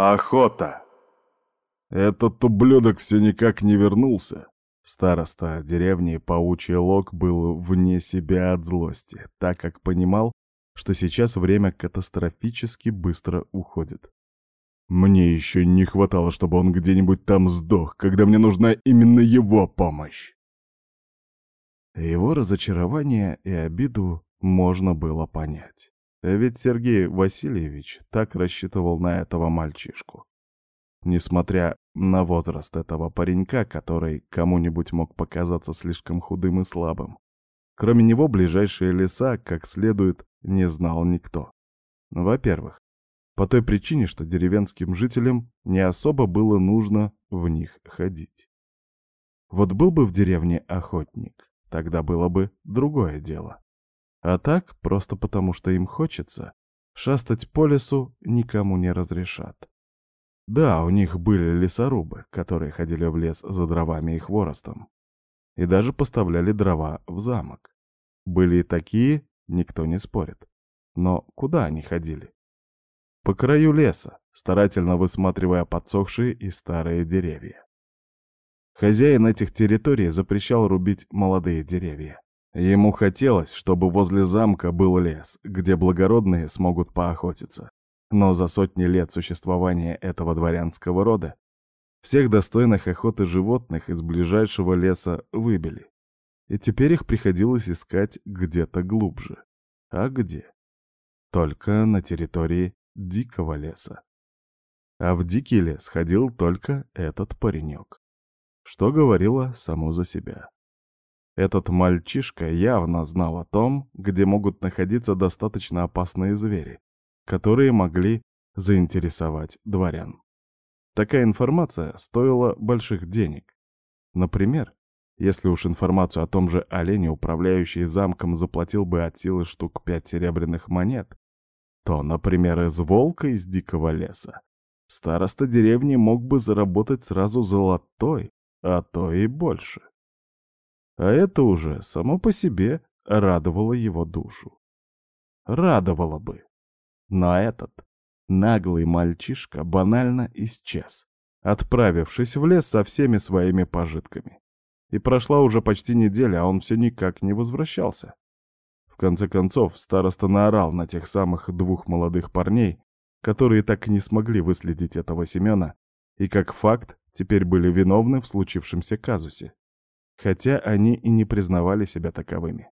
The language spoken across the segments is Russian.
Охота! Этот ублюдок все никак не вернулся. Староста деревни Паучий Лог был вне себя от злости, так как понимал, что сейчас время катастрофически быстро уходит. Мне еще не хватало, чтобы он где-нибудь там сдох, когда мне нужна именно его помощь. Его разочарование и обиду можно было понять. Ведь Сергей Васильевич так рассчитывал на этого мальчишку. Несмотря на возраст этого паренька, который кому-нибудь мог показаться слишком худым и слабым. Кроме него ближайшие леса, как следует, не знал никто. Во-первых, по той причине, что деревенским жителям не особо было нужно в них ходить. Вот был бы в деревне охотник, тогда было бы другое дело. А так, просто потому что им хочется, шастать по лесу никому не разрешат. Да, у них были лесорубы, которые ходили в лес за дровами и хворостом. И даже поставляли дрова в замок. Были и такие, никто не спорит. Но куда они ходили? По краю леса, старательно высматривая подсохшие и старые деревья. Хозяин этих территорий запрещал рубить молодые деревья. Ему хотелось, чтобы возле замка был лес, где благородные смогут поохотиться. Но за сотни лет существования этого дворянского рода всех достойных охоты животных из ближайшего леса выбили. И теперь их приходилось искать где-то глубже. А где? Только на территории дикого леса. А в дикий лес ходил только этот паренек. Что говорило само за себя. Этот мальчишка явно знал о том, где могут находиться достаточно опасные звери, которые могли заинтересовать дворян. Такая информация стоила больших денег. Например, если уж информацию о том же олене управляющий замком заплатил бы от силы штук пять серебряных монет, то, например, из волка из дикого леса староста деревни мог бы заработать сразу золотой, а то и больше. А это уже само по себе радовало его душу. Радовало бы. Но этот наглый мальчишка банально исчез, отправившись в лес со всеми своими пожитками. И прошла уже почти неделя, а он все никак не возвращался. В конце концов, староста наорал на тех самых двух молодых парней, которые так и не смогли выследить этого Семена, и как факт теперь были виновны в случившемся казусе. Хотя они и не признавали себя таковыми.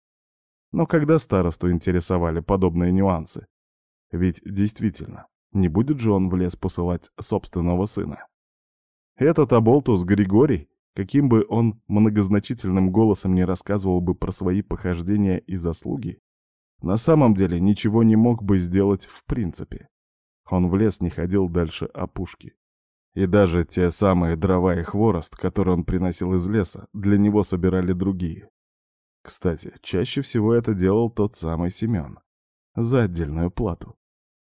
Но когда старосту интересовали подобные нюансы, ведь действительно, не будет же он в лес посылать собственного сына. Этот оболтус Григорий, каким бы он многозначительным голосом не рассказывал бы про свои похождения и заслуги, на самом деле ничего не мог бы сделать в принципе. Он в лес не ходил дальше опушки. И даже те самые дрова и хворост, которые он приносил из леса, для него собирали другие. Кстати, чаще всего это делал тот самый Семен. За отдельную плату.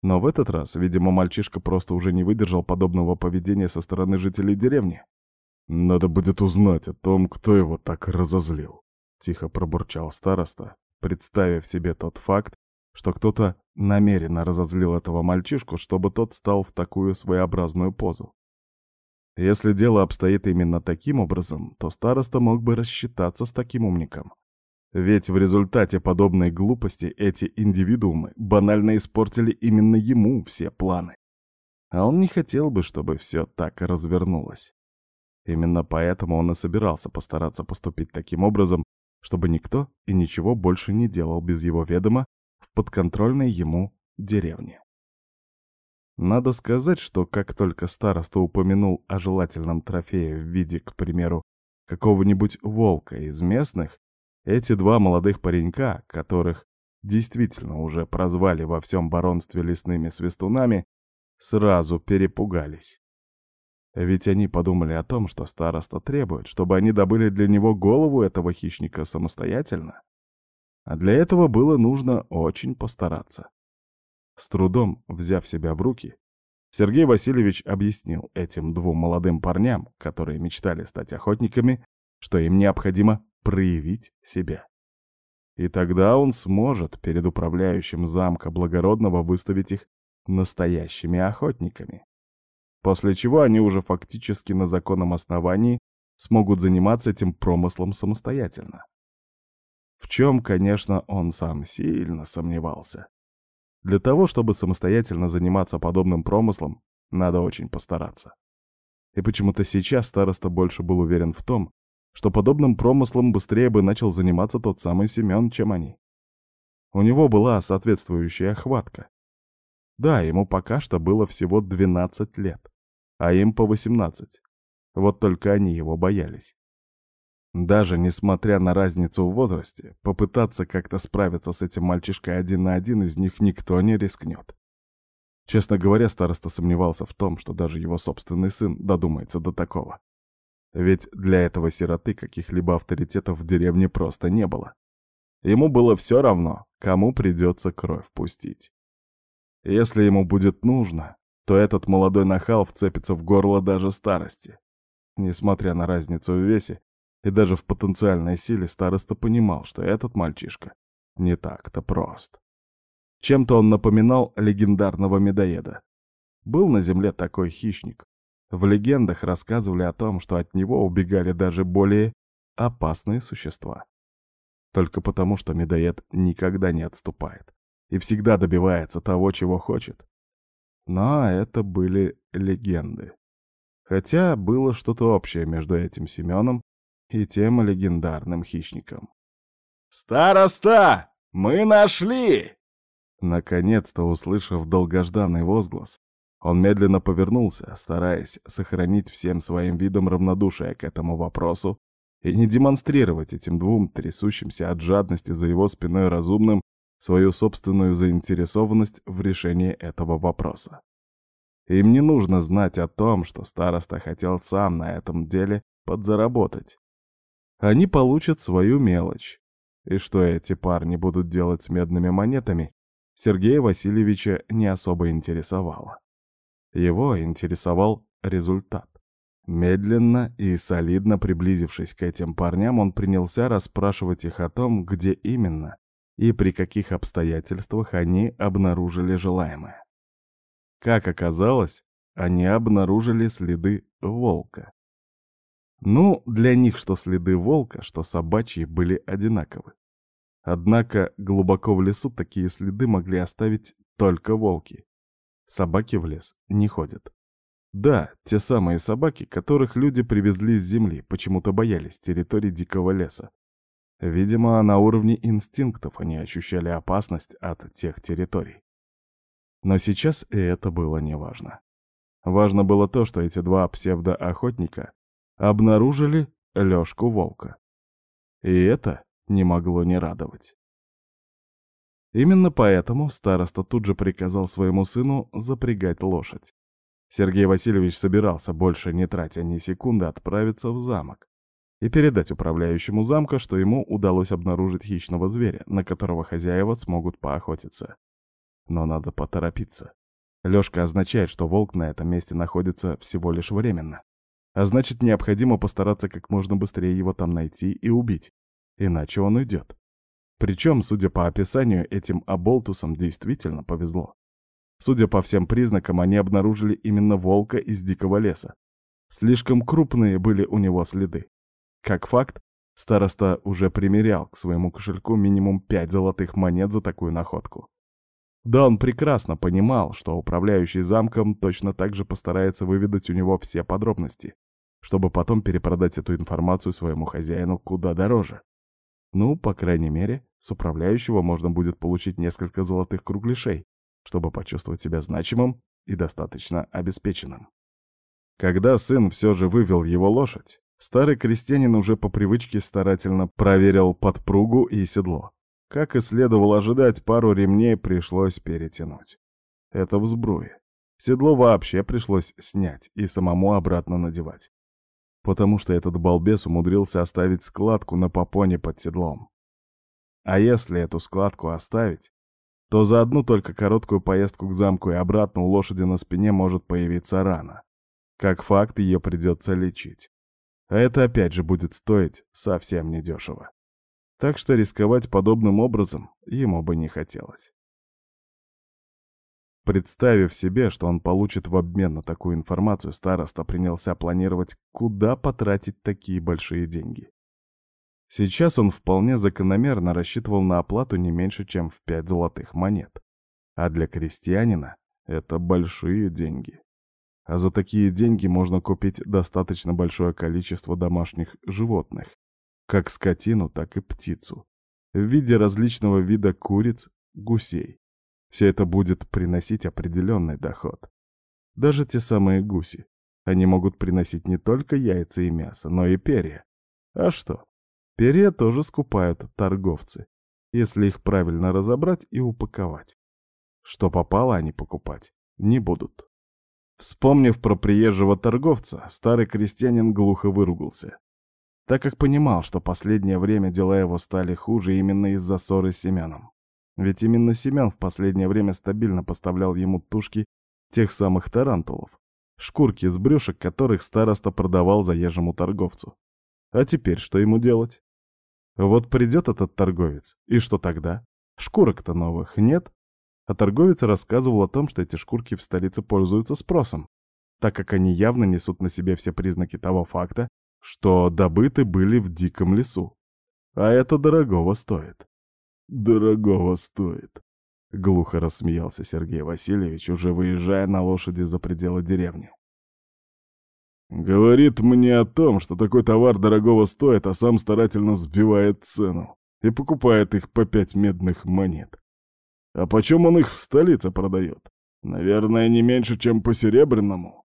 Но в этот раз, видимо, мальчишка просто уже не выдержал подобного поведения со стороны жителей деревни. «Надо будет узнать о том, кто его так разозлил», — тихо пробурчал староста, представив себе тот факт, что кто-то намеренно разозлил этого мальчишку, чтобы тот стал в такую своеобразную позу. Если дело обстоит именно таким образом, то староста мог бы рассчитаться с таким умником. Ведь в результате подобной глупости эти индивидуумы банально испортили именно ему все планы. А он не хотел бы, чтобы все так развернулось. Именно поэтому он и собирался постараться поступить таким образом, чтобы никто и ничего больше не делал без его ведома в подконтрольной ему деревне. Надо сказать, что как только староста упомянул о желательном трофее в виде, к примеру, какого-нибудь волка из местных, эти два молодых паренька, которых действительно уже прозвали во всем баронстве лесными свистунами, сразу перепугались. Ведь они подумали о том, что староста требует, чтобы они добыли для него голову этого хищника самостоятельно. А для этого было нужно очень постараться. С трудом взяв себя в руки, Сергей Васильевич объяснил этим двум молодым парням, которые мечтали стать охотниками, что им необходимо проявить себя. И тогда он сможет перед управляющим замка Благородного выставить их настоящими охотниками. после чего они уже фактически на законном основании смогут заниматься этим промыслом самостоятельно. В чем, конечно, он сам сильно сомневался. Для того, чтобы самостоятельно заниматься подобным промыслом, надо очень постараться. И почему-то сейчас староста больше был уверен в том, что подобным промыслом быстрее бы начал заниматься тот самый Семен, чем они. У него была соответствующая охватка. Да, ему пока что было всего 12 лет, а им по 18. Вот только они его боялись. Даже несмотря на разницу в возрасте, попытаться как-то справиться с этим мальчишкой один на один из них никто не рискнет. Честно говоря, староста сомневался в том, что даже его собственный сын додумается до такого. Ведь для этого сироты каких-либо авторитетов в деревне просто не было. Ему было все равно, кому придется кровь пустить. Если ему будет нужно, то этот молодой нахал вцепится в горло даже старости. Несмотря на разницу в весе и даже в потенциальной силе, староста понимал, что этот мальчишка не так-то прост. Чем-то он напоминал легендарного медоеда. Был на земле такой хищник. В легендах рассказывали о том, что от него убегали даже более опасные существа. Только потому, что медоед никогда не отступает и всегда добивается того, чего хочет. Но это были легенды. Хотя было что-то общее между этим Семеном и тем легендарным хищником. «Староста! Мы нашли!» Наконец-то, услышав долгожданный возглас, он медленно повернулся, стараясь сохранить всем своим видом равнодушие к этому вопросу и не демонстрировать этим двум трясущимся от жадности за его спиной разумным свою собственную заинтересованность в решении этого вопроса. Им не нужно знать о том, что староста хотел сам на этом деле подзаработать. Они получат свою мелочь. И что эти парни будут делать с медными монетами, Сергея Васильевича не особо интересовало. Его интересовал результат. Медленно и солидно приблизившись к этим парням, он принялся расспрашивать их о том, где именно и при каких обстоятельствах они обнаружили желаемое. Как оказалось, они обнаружили следы волка. Ну, для них что следы волка, что собачьи были одинаковы. Однако глубоко в лесу такие следы могли оставить только волки. Собаки в лес не ходят. Да, те самые собаки, которых люди привезли с земли, почему-то боялись территории дикого леса, Видимо, на уровне инстинктов они ощущали опасность от тех территорий. Но сейчас и это было неважно. Важно было то, что эти два псевдоохотника обнаружили Лёшку Волка. И это не могло не радовать. Именно поэтому староста тут же приказал своему сыну запрягать лошадь. Сергей Васильевич собирался, больше не тратя ни секунды, отправиться в замок и передать управляющему замка, что ему удалось обнаружить хищного зверя, на которого хозяева смогут поохотиться. Но надо поторопиться. Лёшка означает, что волк на этом месте находится всего лишь временно. А значит, необходимо постараться как можно быстрее его там найти и убить. Иначе он уйдет. Причем, судя по описанию, этим оболтусам действительно повезло. Судя по всем признакам, они обнаружили именно волка из дикого леса. Слишком крупные были у него следы. Как факт, староста уже примерял к своему кошельку минимум пять золотых монет за такую находку. Да, он прекрасно понимал, что управляющий замком точно так же постарается выведать у него все подробности, чтобы потом перепродать эту информацию своему хозяину куда дороже. Ну, по крайней мере, с управляющего можно будет получить несколько золотых кругляшей, чтобы почувствовать себя значимым и достаточно обеспеченным. Когда сын все же вывел его лошадь, Старый крестьянин уже по привычке старательно проверил подпругу и седло. Как и следовало ожидать, пару ремней пришлось перетянуть. Это в сбруе. Седло вообще пришлось снять и самому обратно надевать. Потому что этот балбес умудрился оставить складку на попоне под седлом. А если эту складку оставить, то за одну только короткую поездку к замку и обратно у лошади на спине может появиться рана. Как факт, ее придется лечить. А это опять же будет стоить совсем недешево. Так что рисковать подобным образом ему бы не хотелось. Представив себе, что он получит в обмен на такую информацию, староста принялся планировать, куда потратить такие большие деньги. Сейчас он вполне закономерно рассчитывал на оплату не меньше, чем в пять золотых монет. А для крестьянина это большие деньги. А за такие деньги можно купить достаточно большое количество домашних животных, как скотину, так и птицу, в виде различного вида куриц, гусей. Все это будет приносить определенный доход. Даже те самые гуси. Они могут приносить не только яйца и мясо, но и перья. А что? Перья тоже скупают торговцы, если их правильно разобрать и упаковать. Что попало, они покупать не будут. Вспомнив про приезжего торговца, старый крестьянин глухо выругался, так как понимал, что последнее время дела его стали хуже именно из-за ссоры с Семеном. Ведь именно Семен в последнее время стабильно поставлял ему тушки тех самых тарантулов, шкурки с брюшек которых староста продавал заезжему торговцу. А теперь что ему делать? Вот придет этот торговец, и что тогда? Шкурок-то новых нет. А торговец рассказывал о том, что эти шкурки в столице пользуются спросом, так как они явно несут на себе все признаки того факта, что добыты были в диком лесу. А это дорогого стоит. Дорогого стоит. Глухо рассмеялся Сергей Васильевич, уже выезжая на лошади за пределы деревни. Говорит мне о том, что такой товар дорогого стоит, а сам старательно сбивает цену и покупает их по пять медных монет. А почем он их в столице продает? Наверное, не меньше, чем по серебряному.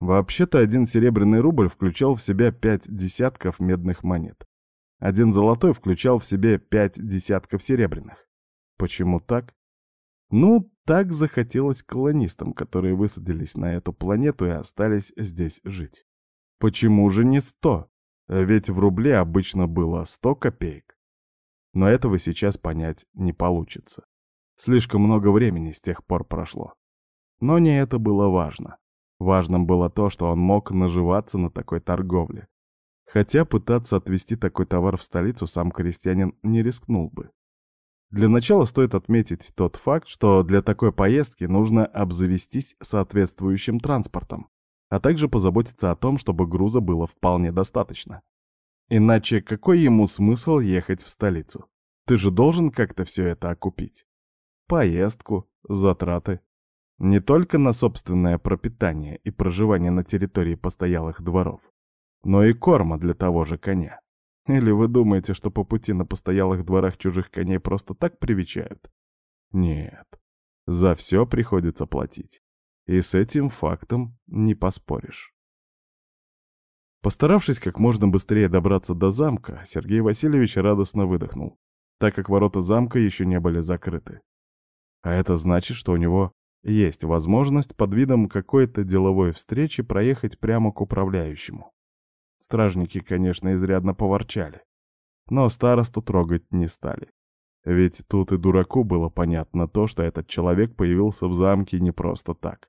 Вообще-то один серебряный рубль включал в себя пять десятков медных монет. Один золотой включал в себе пять десятков серебряных. Почему так? Ну, так захотелось колонистам, которые высадились на эту планету и остались здесь жить. Почему же не сто? Ведь в рубле обычно было сто копеек. Но этого сейчас понять не получится. Слишком много времени с тех пор прошло. Но не это было важно. Важным было то, что он мог наживаться на такой торговле. Хотя пытаться отвезти такой товар в столицу сам крестьянин не рискнул бы. Для начала стоит отметить тот факт, что для такой поездки нужно обзавестись соответствующим транспортом, а также позаботиться о том, чтобы груза было вполне достаточно. Иначе какой ему смысл ехать в столицу? Ты же должен как-то все это окупить. Поездку, затраты. Не только на собственное пропитание и проживание на территории постоялых дворов, но и корма для того же коня. Или вы думаете, что по пути на постоялых дворах чужих коней просто так привечают? Нет. За все приходится платить. И с этим фактом не поспоришь. Постаравшись как можно быстрее добраться до замка, Сергей Васильевич радостно выдохнул, так как ворота замка еще не были закрыты. А это значит, что у него есть возможность под видом какой-то деловой встречи проехать прямо к управляющему. Стражники, конечно, изрядно поворчали. Но старосту трогать не стали. Ведь тут и дураку было понятно то, что этот человек появился в замке не просто так.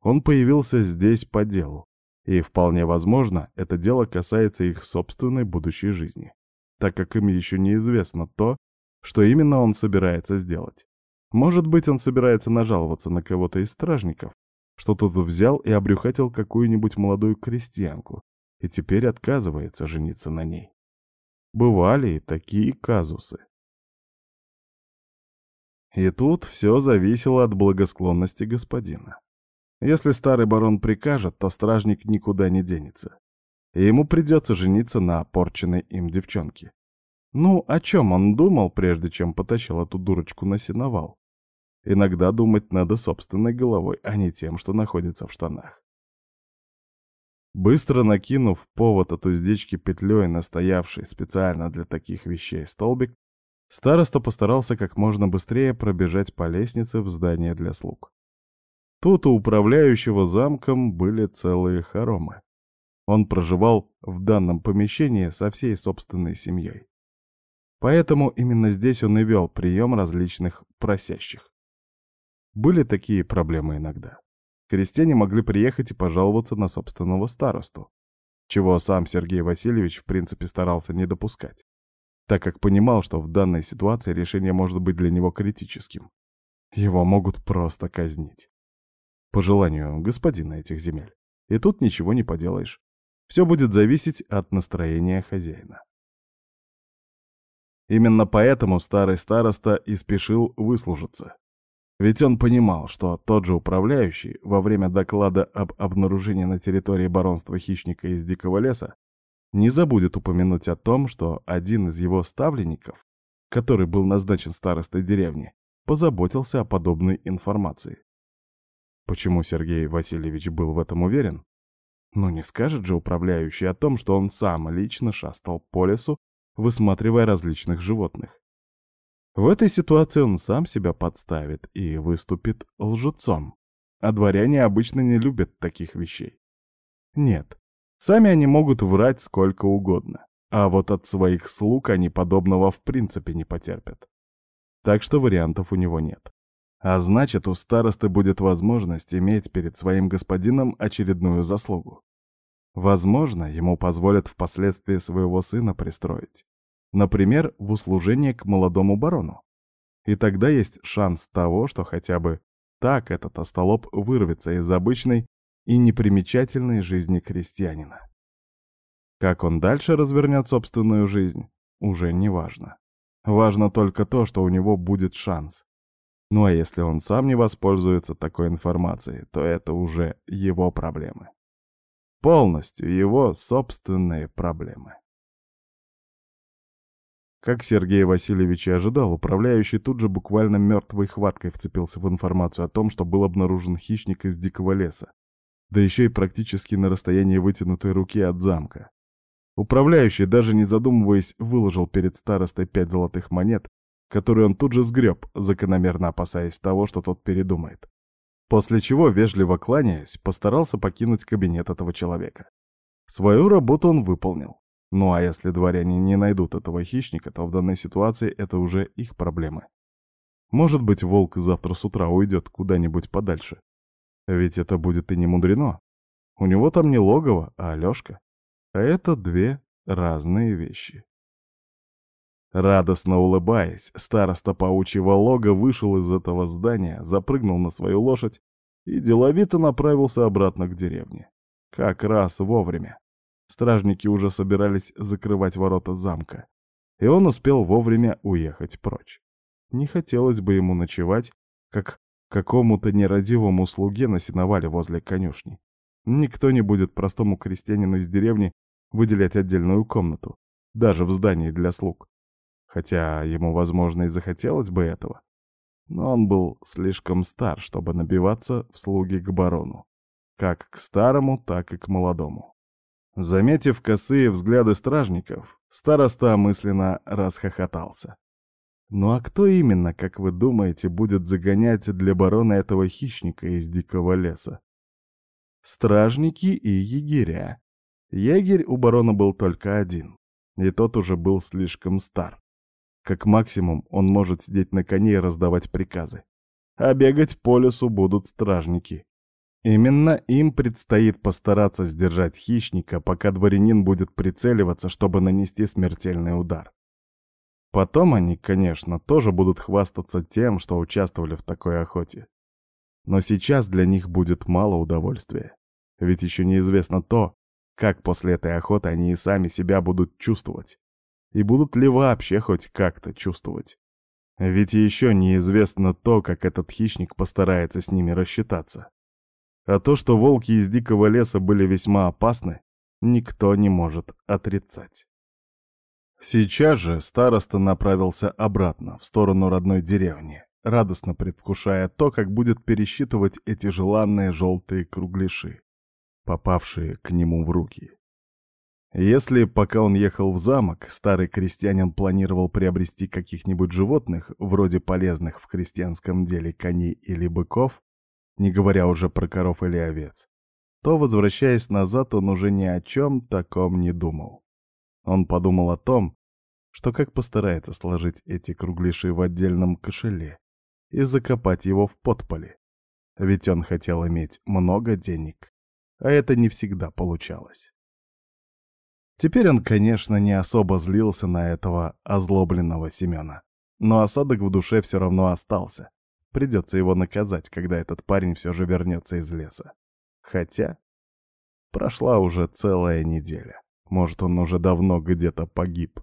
Он появился здесь по делу. И вполне возможно, это дело касается их собственной будущей жизни, так как им еще неизвестно то, что именно он собирается сделать. Может быть, он собирается нажаловаться на кого-то из стражников, что тот взял и обрюхатил какую-нибудь молодую крестьянку, и теперь отказывается жениться на ней. Бывали и такие казусы. И тут все зависело от благосклонности господина. Если старый барон прикажет, то стражник никуда не денется. И ему придется жениться на опорченной им девчонке. Ну, о чем он думал, прежде чем потащил эту дурочку на сеновал? Иногда думать надо собственной головой, а не тем, что находится в штанах. Быстро накинув повод от уздечки петлей настоявший специально для таких вещей столбик, староста постарался как можно быстрее пробежать по лестнице в здание для слуг. Тут у управляющего замком были целые хоромы. Он проживал в данном помещении со всей собственной семьей. Поэтому именно здесь он и вел прием различных просящих. Были такие проблемы иногда крестьяне могли приехать и пожаловаться на собственного старосту, чего сам Сергей Васильевич в принципе старался не допускать, так как понимал, что в данной ситуации решение может быть для него критическим. Его могут просто казнить. По желанию господина этих земель. И тут ничего не поделаешь. Все будет зависеть от настроения хозяина. Именно поэтому старый староста и спешил выслужиться. Ведь он понимал, что тот же управляющий во время доклада об обнаружении на территории баронства хищника из дикого леса не забудет упомянуть о том, что один из его ставленников, который был назначен старостой деревни, позаботился о подобной информации. Почему Сергей Васильевич был в этом уверен? Ну не скажет же управляющий о том, что он сам лично шастал по лесу, высматривая различных животных. В этой ситуации он сам себя подставит и выступит лжецом. А дворяне обычно не любят таких вещей. Нет, сами они могут врать сколько угодно, а вот от своих слуг они подобного в принципе не потерпят. Так что вариантов у него нет. А значит, у старосты будет возможность иметь перед своим господином очередную заслугу. Возможно, ему позволят впоследствии своего сына пристроить. Например, в услужение к молодому барону. И тогда есть шанс того, что хотя бы так этот остолоп вырвется из обычной и непримечательной жизни крестьянина. Как он дальше развернет собственную жизнь, уже не важно. Важно только то, что у него будет шанс. Ну а если он сам не воспользуется такой информацией, то это уже его проблемы. Полностью его собственные проблемы. Как Сергей Васильевич и ожидал, управляющий тут же буквально мертвой хваткой вцепился в информацию о том, что был обнаружен хищник из дикого леса, да еще и практически на расстоянии вытянутой руки от замка. Управляющий, даже не задумываясь, выложил перед старостой пять золотых монет, который он тут же сгреб, закономерно опасаясь того, что тот передумает. После чего, вежливо кланяясь, постарался покинуть кабинет этого человека. Свою работу он выполнил. Ну а если дворяне не найдут этого хищника, то в данной ситуации это уже их проблемы. Может быть, волк завтра с утра уйдет куда-нибудь подальше. Ведь это будет и не мудрено. У него там не логово, а Алёшка. А это две разные вещи. Радостно улыбаясь, староста паучьего лога вышел из этого здания, запрыгнул на свою лошадь и деловито направился обратно к деревне. Как раз вовремя. Стражники уже собирались закрывать ворота замка, и он успел вовремя уехать прочь. Не хотелось бы ему ночевать, как какому-то нерадивому слуге на сеновале возле конюшни. Никто не будет простому крестьянину из деревни выделять отдельную комнату, даже в здании для слуг хотя ему, возможно, и захотелось бы этого. Но он был слишком стар, чтобы набиваться в слуги к барону. Как к старому, так и к молодому. Заметив косые взгляды стражников, староста мысленно расхохотался. Ну а кто именно, как вы думаете, будет загонять для барона этого хищника из дикого леса? Стражники и егеря. Егерь у барона был только один, и тот уже был слишком стар. Как максимум он может сидеть на коне и раздавать приказы. А бегать по лесу будут стражники. Именно им предстоит постараться сдержать хищника, пока дворянин будет прицеливаться, чтобы нанести смертельный удар. Потом они, конечно, тоже будут хвастаться тем, что участвовали в такой охоте. Но сейчас для них будет мало удовольствия. Ведь еще неизвестно то, как после этой охоты они и сами себя будут чувствовать и будут ли вообще хоть как-то чувствовать. Ведь еще неизвестно то, как этот хищник постарается с ними рассчитаться. А то, что волки из дикого леса были весьма опасны, никто не может отрицать. Сейчас же староста направился обратно, в сторону родной деревни, радостно предвкушая то, как будет пересчитывать эти желанные желтые кругляши, попавшие к нему в руки. Если, пока он ехал в замок, старый крестьянин планировал приобрести каких-нибудь животных, вроде полезных в крестьянском деле коней или быков, не говоря уже про коров или овец, то, возвращаясь назад, он уже ни о чем таком не думал. Он подумал о том, что как постарается сложить эти кругляши в отдельном кошеле и закопать его в подполе. Ведь он хотел иметь много денег, а это не всегда получалось. Теперь он, конечно, не особо злился на этого озлобленного Семена. Но осадок в душе все равно остался. Придется его наказать, когда этот парень все же вернется из леса. Хотя прошла уже целая неделя. Может, он уже давно где-то погиб.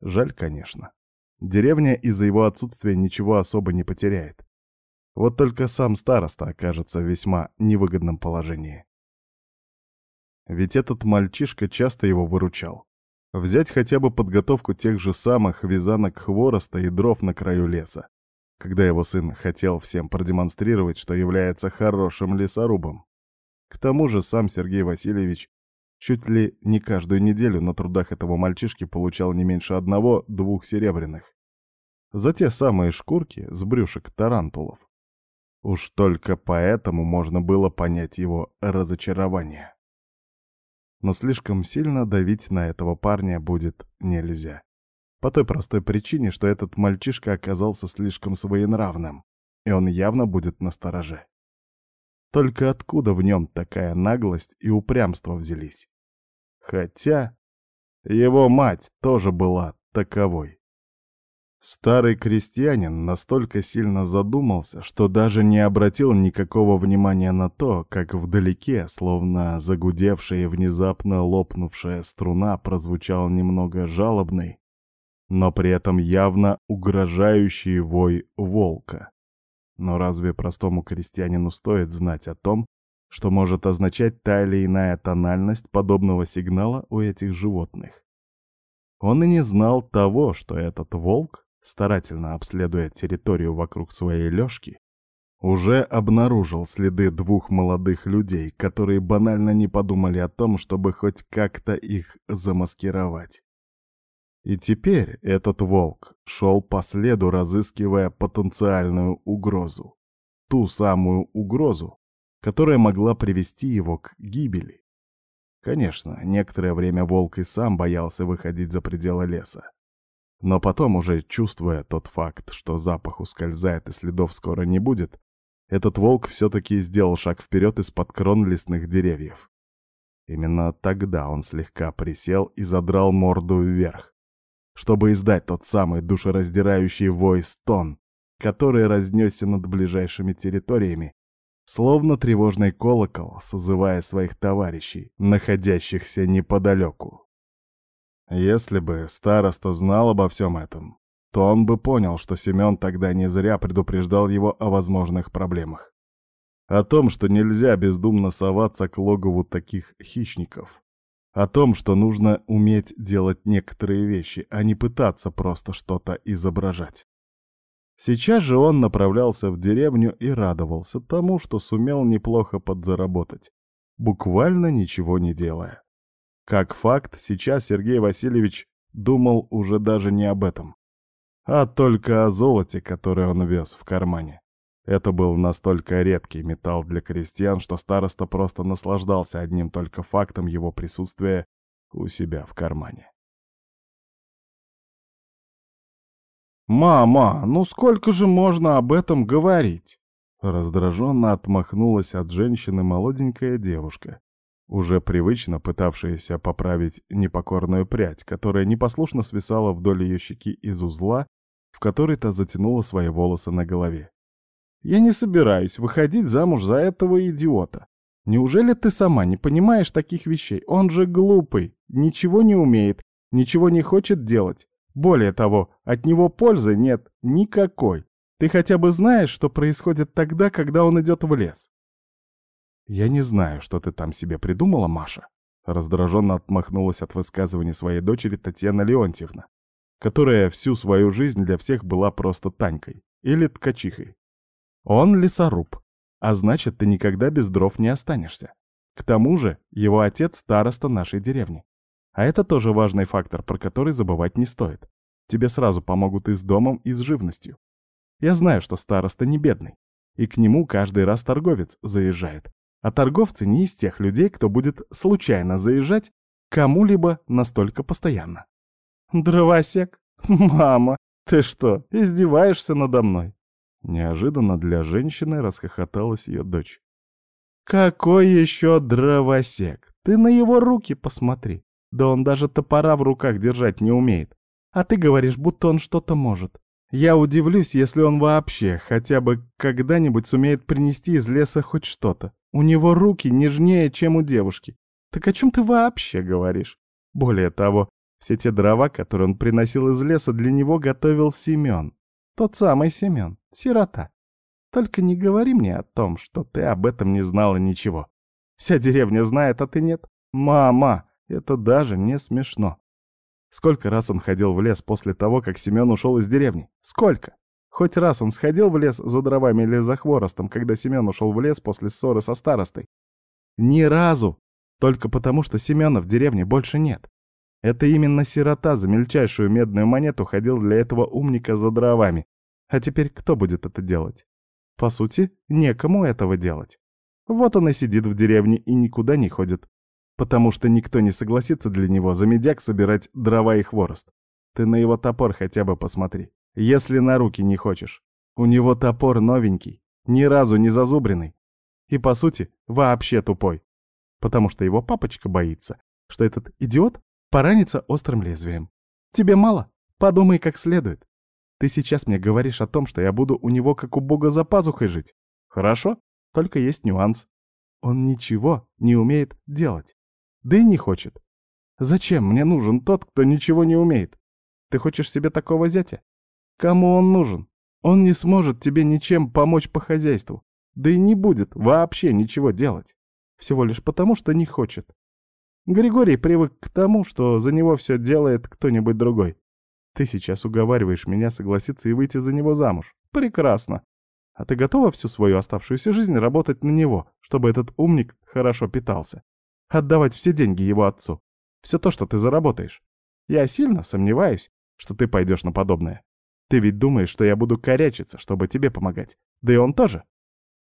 Жаль, конечно. Деревня из-за его отсутствия ничего особо не потеряет. Вот только сам староста окажется в весьма невыгодном положении. Ведь этот мальчишка часто его выручал. Взять хотя бы подготовку тех же самых вязанок хвороста и дров на краю леса, когда его сын хотел всем продемонстрировать, что является хорошим лесорубом. К тому же сам Сергей Васильевич чуть ли не каждую неделю на трудах этого мальчишки получал не меньше одного-двух серебряных. За те самые шкурки с брюшек тарантулов. Уж только поэтому можно было понять его разочарование но слишком сильно давить на этого парня будет нельзя. По той простой причине, что этот мальчишка оказался слишком своенравным, и он явно будет настороже. Только откуда в нем такая наглость и упрямство взялись? Хотя его мать тоже была таковой. Старый крестьянин настолько сильно задумался, что даже не обратил никакого внимания на то, как вдалеке, словно загудевшая и внезапно лопнувшая струна, прозвучал немного жалобный, но при этом явно угрожающий вой волка. Но разве простому крестьянину стоит знать о том, что может означать та или иная тональность подобного сигнала у этих животных? Он и не знал того, что этот волк старательно обследуя территорию вокруг своей лёжки, уже обнаружил следы двух молодых людей, которые банально не подумали о том, чтобы хоть как-то их замаскировать. И теперь этот волк шел по следу, разыскивая потенциальную угрозу. Ту самую угрозу, которая могла привести его к гибели. Конечно, некоторое время волк и сам боялся выходить за пределы леса. Но потом, уже чувствуя тот факт, что запах ускользает и следов скоро не будет, этот волк все-таки сделал шаг вперед из-под крон лесных деревьев. Именно тогда он слегка присел и задрал морду вверх, чтобы издать тот самый душераздирающий вой-стон, который разнесся над ближайшими территориями, словно тревожный колокол, созывая своих товарищей, находящихся неподалеку. Если бы староста знал обо всем этом, то он бы понял, что Семен тогда не зря предупреждал его о возможных проблемах. О том, что нельзя бездумно соваться к логову таких хищников. О том, что нужно уметь делать некоторые вещи, а не пытаться просто что-то изображать. Сейчас же он направлялся в деревню и радовался тому, что сумел неплохо подзаработать, буквально ничего не делая. Как факт, сейчас Сергей Васильевич думал уже даже не об этом, а только о золоте, которое он вез в кармане. Это был настолько редкий металл для крестьян, что староста просто наслаждался одним только фактом его присутствия у себя в кармане. «Мама, ну сколько же можно об этом говорить?» Раздраженно отмахнулась от женщины молоденькая девушка, уже привычно пытавшаяся поправить непокорную прядь, которая непослушно свисала вдоль ее щеки из узла, в который та затянула свои волосы на голове. «Я не собираюсь выходить замуж за этого идиота. Неужели ты сама не понимаешь таких вещей? Он же глупый, ничего не умеет, ничего не хочет делать. Более того, от него пользы нет никакой. Ты хотя бы знаешь, что происходит тогда, когда он идет в лес?» «Я не знаю, что ты там себе придумала, Маша», раздраженно отмахнулась от высказываний своей дочери Татьяна Леонтьевна, которая всю свою жизнь для всех была просто Танькой или ткачихой. «Он лесоруб, а значит, ты никогда без дров не останешься. К тому же его отец староста нашей деревни. А это тоже важный фактор, про который забывать не стоит. Тебе сразу помогут и с домом, и с живностью. Я знаю, что староста не бедный, и к нему каждый раз торговец заезжает, а торговцы не из тех людей, кто будет случайно заезжать кому-либо настолько постоянно. «Дровосек? Мама, ты что, издеваешься надо мной?» Неожиданно для женщины расхохоталась ее дочь. «Какой еще дровосек? Ты на его руки посмотри. Да он даже топора в руках держать не умеет. А ты говоришь, будто он что-то может. Я удивлюсь, если он вообще хотя бы когда-нибудь сумеет принести из леса хоть что-то. У него руки нежнее, чем у девушки. Так о чем ты вообще говоришь? Более того, все те дрова, которые он приносил из леса, для него готовил Семен. Тот самый Семен, сирота. Только не говори мне о том, что ты об этом не знала ничего. Вся деревня знает, а ты нет. Мама, это даже не смешно. Сколько раз он ходил в лес после того, как Семен ушел из деревни? Сколько? Хоть раз он сходил в лес за дровами или за хворостом, когда Семен ушел в лес после ссоры со старостой? Ни разу! Только потому, что Семена в деревне больше нет. Это именно сирота за мельчайшую медную монету ходил для этого умника за дровами. А теперь кто будет это делать? По сути, некому этого делать. Вот он и сидит в деревне и никуда не ходит. Потому что никто не согласится для него за медяк собирать дрова и хворост. Ты на его топор хотя бы посмотри. Если на руки не хочешь. У него топор новенький, ни разу не зазубренный. И, по сути, вообще тупой. Потому что его папочка боится, что этот идиот поранится острым лезвием. Тебе мало? Подумай как следует. Ты сейчас мне говоришь о том, что я буду у него как у бога за пазухой жить. Хорошо, только есть нюанс. Он ничего не умеет делать. Да и не хочет. Зачем мне нужен тот, кто ничего не умеет? Ты хочешь себе такого зятя? Кому он нужен? Он не сможет тебе ничем помочь по хозяйству. Да и не будет вообще ничего делать. Всего лишь потому, что не хочет. Григорий привык к тому, что за него все делает кто-нибудь другой. Ты сейчас уговариваешь меня согласиться и выйти за него замуж. Прекрасно. А ты готова всю свою оставшуюся жизнь работать на него, чтобы этот умник хорошо питался? Отдавать все деньги его отцу? Все то, что ты заработаешь? Я сильно сомневаюсь, что ты пойдешь на подобное. Ты ведь думаешь, что я буду корячиться, чтобы тебе помогать. Да и он тоже.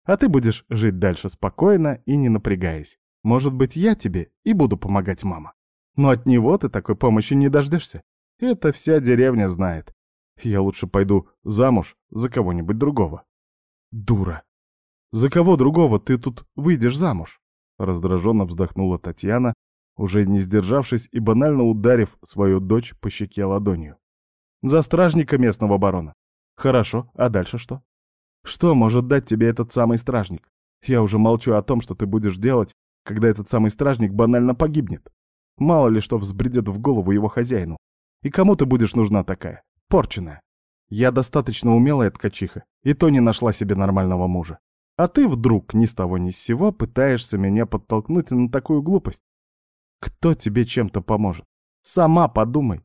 А ты будешь жить дальше спокойно и не напрягаясь. Может быть, я тебе и буду помогать, мама. Но от него ты такой помощи не дождешься. Это вся деревня знает. Я лучше пойду замуж за кого-нибудь другого. Дура. За кого другого ты тут выйдешь замуж? Раздраженно вздохнула Татьяна, уже не сдержавшись и банально ударив свою дочь по щеке ладонью. За стражника местного барона. Хорошо, а дальше что? Что может дать тебе этот самый стражник? Я уже молчу о том, что ты будешь делать, когда этот самый стражник банально погибнет. Мало ли что взбредет в голову его хозяину. И кому ты будешь нужна такая? Порченая. Я достаточно умелая ткачиха, и то не нашла себе нормального мужа. А ты вдруг ни с того ни с сего пытаешься меня подтолкнуть на такую глупость. Кто тебе чем-то поможет? Сама подумай.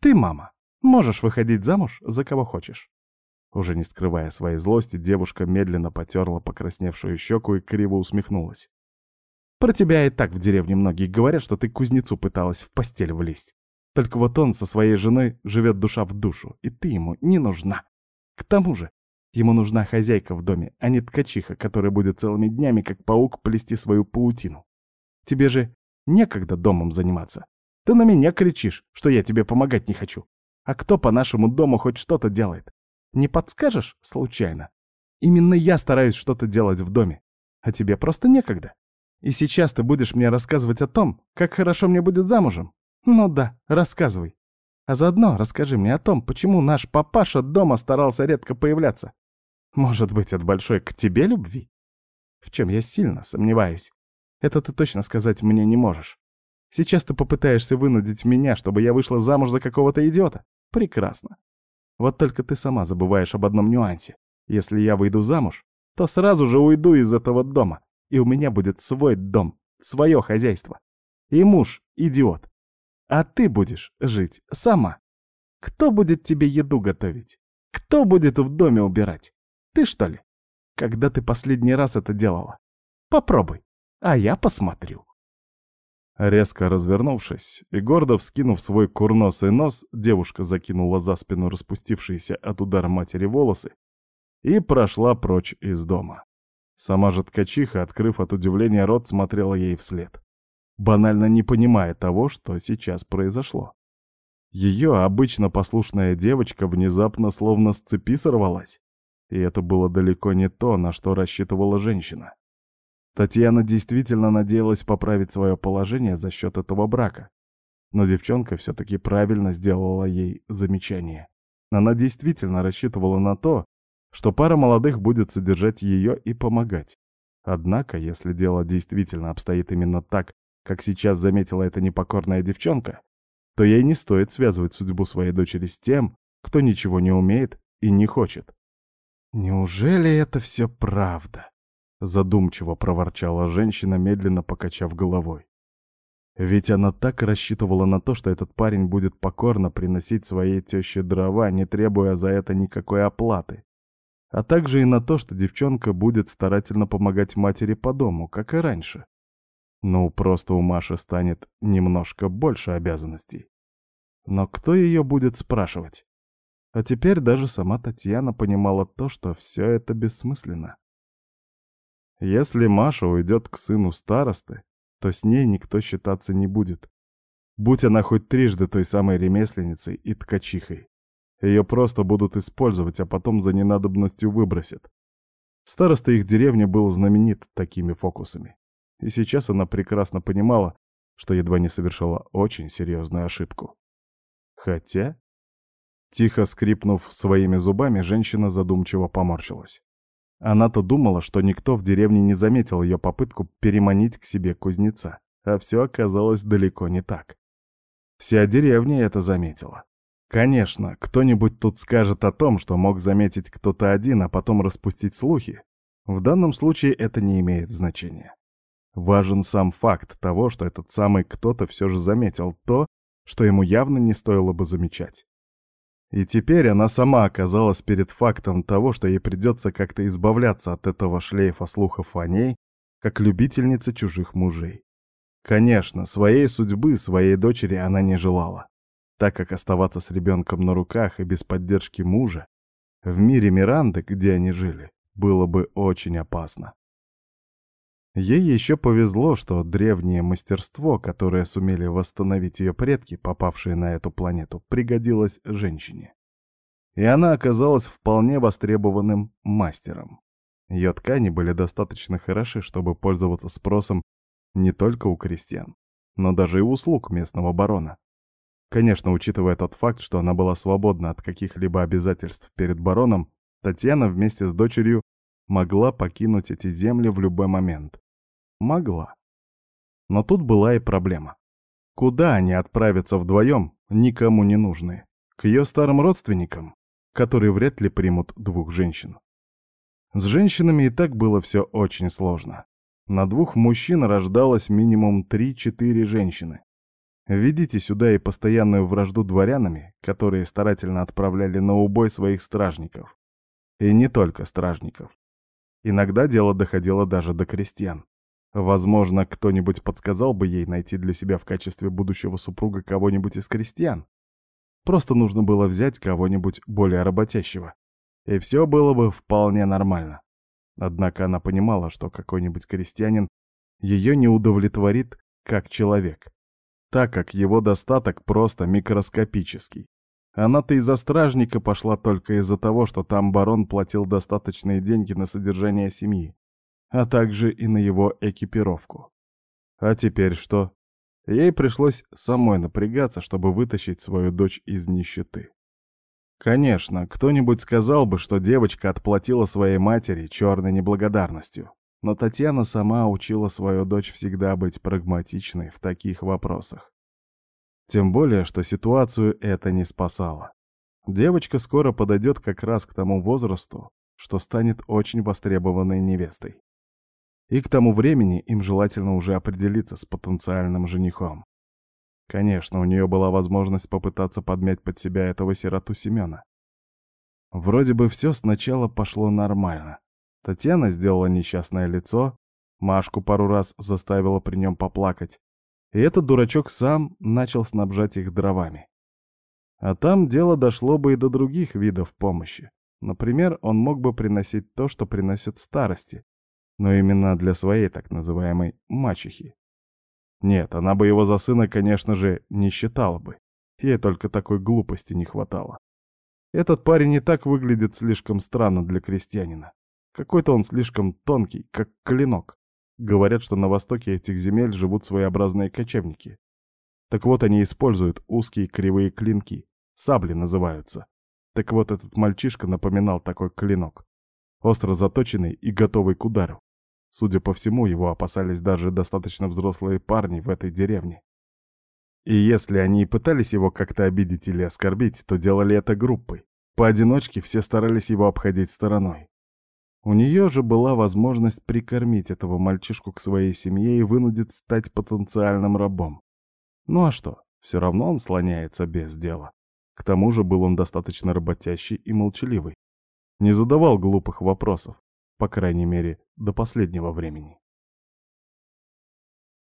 Ты, мама, можешь выходить замуж за кого хочешь. Уже не скрывая своей злости, девушка медленно потерла покрасневшую щеку и криво усмехнулась. Про тебя и так в деревне многие говорят, что ты к кузнецу пыталась в постель влезть. Только вот он со своей женой живет душа в душу, и ты ему не нужна. К тому же, ему нужна хозяйка в доме, а не ткачиха, которая будет целыми днями, как паук, плести свою паутину. Тебе же некогда домом заниматься. Ты на меня кричишь, что я тебе помогать не хочу. А кто по нашему дому хоть что-то делает? Не подскажешь, случайно? Именно я стараюсь что-то делать в доме, а тебе просто некогда. И сейчас ты будешь мне рассказывать о том, как хорошо мне будет замужем. Ну да, рассказывай. А заодно расскажи мне о том, почему наш папаша дома старался редко появляться. Может быть, от большой к тебе любви? В чем я сильно сомневаюсь. Это ты точно сказать мне не можешь. Сейчас ты попытаешься вынудить меня, чтобы я вышла замуж за какого-то идиота. Прекрасно. Вот только ты сама забываешь об одном нюансе. Если я выйду замуж, то сразу же уйду из этого дома, и у меня будет свой дом, свое хозяйство. И муж — идиот. А ты будешь жить сама. Кто будет тебе еду готовить? Кто будет в доме убирать? Ты что ли? Когда ты последний раз это делала? Попробуй, а я посмотрю. Резко развернувшись и гордо вскинув свой курносый нос, девушка закинула за спину распустившиеся от удара матери волосы и прошла прочь из дома. Сама же ткачиха, открыв от удивления рот, смотрела ей вслед банально не понимая того, что сейчас произошло. Ее обычно послушная девочка внезапно словно с цепи сорвалась. И это было далеко не то, на что рассчитывала женщина. Татьяна действительно надеялась поправить свое положение за счет этого брака. Но девчонка все-таки правильно сделала ей замечание. Она действительно рассчитывала на то, что пара молодых будет содержать ее и помогать. Однако, если дело действительно обстоит именно так, как сейчас заметила эта непокорная девчонка, то ей не стоит связывать судьбу своей дочери с тем, кто ничего не умеет и не хочет. «Неужели это все правда?» — задумчиво проворчала женщина, медленно покачав головой. Ведь она так рассчитывала на то, что этот парень будет покорно приносить своей теще дрова, не требуя за это никакой оплаты. А также и на то, что девчонка будет старательно помогать матери по дому, как и раньше. Ну, просто у Маши станет немножко больше обязанностей. Но кто ее будет спрашивать? А теперь даже сама Татьяна понимала то, что все это бессмысленно. Если Маша уйдет к сыну старосты, то с ней никто считаться не будет. Будь она хоть трижды той самой ремесленницей и ткачихой. Ее просто будут использовать, а потом за ненадобностью выбросят. Староста их деревни был знаменит такими фокусами. И сейчас она прекрасно понимала, что едва не совершила очень серьезную ошибку. Хотя... Тихо скрипнув своими зубами, женщина задумчиво поморщилась. Она-то думала, что никто в деревне не заметил ее попытку переманить к себе кузнеца, а все оказалось далеко не так. Вся деревня это заметила. Конечно, кто-нибудь тут скажет о том, что мог заметить кто-то один, а потом распустить слухи. В данном случае это не имеет значения. Важен сам факт того, что этот самый кто-то все же заметил то, что ему явно не стоило бы замечать. И теперь она сама оказалась перед фактом того, что ей придется как-то избавляться от этого шлейфа слухов о ней, как любительница чужих мужей. Конечно, своей судьбы, своей дочери она не желала, так как оставаться с ребенком на руках и без поддержки мужа в мире Миранды, где они жили, было бы очень опасно. Ей еще повезло, что древнее мастерство, которое сумели восстановить ее предки, попавшие на эту планету, пригодилось женщине. И она оказалась вполне востребованным мастером. Ее ткани были достаточно хороши, чтобы пользоваться спросом не только у крестьян, но даже и услуг местного барона. Конечно, учитывая тот факт, что она была свободна от каких-либо обязательств перед бароном, Татьяна вместе с дочерью могла покинуть эти земли в любой момент. Могла. Но тут была и проблема. Куда они отправятся вдвоем, никому не нужные? К ее старым родственникам, которые вряд ли примут двух женщин. С женщинами и так было все очень сложно. На двух мужчин рождалось минимум 3-4 женщины. Введите сюда и постоянную вражду дворянами, которые старательно отправляли на убой своих стражников. И не только стражников. Иногда дело доходило даже до крестьян. Возможно, кто-нибудь подсказал бы ей найти для себя в качестве будущего супруга кого-нибудь из крестьян. Просто нужно было взять кого-нибудь более работящего. И все было бы вполне нормально. Однако она понимала, что какой-нибудь крестьянин ее не удовлетворит как человек, так как его достаток просто микроскопический. Она-то из-за стражника пошла только из-за того, что там барон платил достаточные деньги на содержание семьи а также и на его экипировку. А теперь что? Ей пришлось самой напрягаться, чтобы вытащить свою дочь из нищеты. Конечно, кто-нибудь сказал бы, что девочка отплатила своей матери черной неблагодарностью. Но Татьяна сама учила свою дочь всегда быть прагматичной в таких вопросах. Тем более, что ситуацию это не спасало. Девочка скоро подойдет как раз к тому возрасту, что станет очень востребованной невестой. И к тому времени им желательно уже определиться с потенциальным женихом. Конечно, у нее была возможность попытаться подмять под себя этого сироту Семена. Вроде бы все сначала пошло нормально. Татьяна сделала несчастное лицо, Машку пару раз заставила при нем поплакать, и этот дурачок сам начал снабжать их дровами. А там дело дошло бы и до других видов помощи. Например, он мог бы приносить то, что приносит старости, но именно для своей так называемой мачехи. Нет, она бы его за сына, конечно же, не считала бы. Ей только такой глупости не хватало. Этот парень и так выглядит слишком странно для крестьянина. Какой-то он слишком тонкий, как клинок. Говорят, что на востоке этих земель живут своеобразные кочевники. Так вот, они используют узкие кривые клинки, сабли называются, Так вот, этот мальчишка напоминал такой клинок. Остро заточенный и готовый к удару. Судя по всему, его опасались даже достаточно взрослые парни в этой деревне. И если они и пытались его как-то обидеть или оскорбить, то делали это группой. Поодиночке все старались его обходить стороной. У нее же была возможность прикормить этого мальчишку к своей семье и вынудить стать потенциальным рабом. Ну а что, все равно он слоняется без дела. К тому же был он достаточно работящий и молчаливый. Не задавал глупых вопросов, по крайней мере, до последнего времени.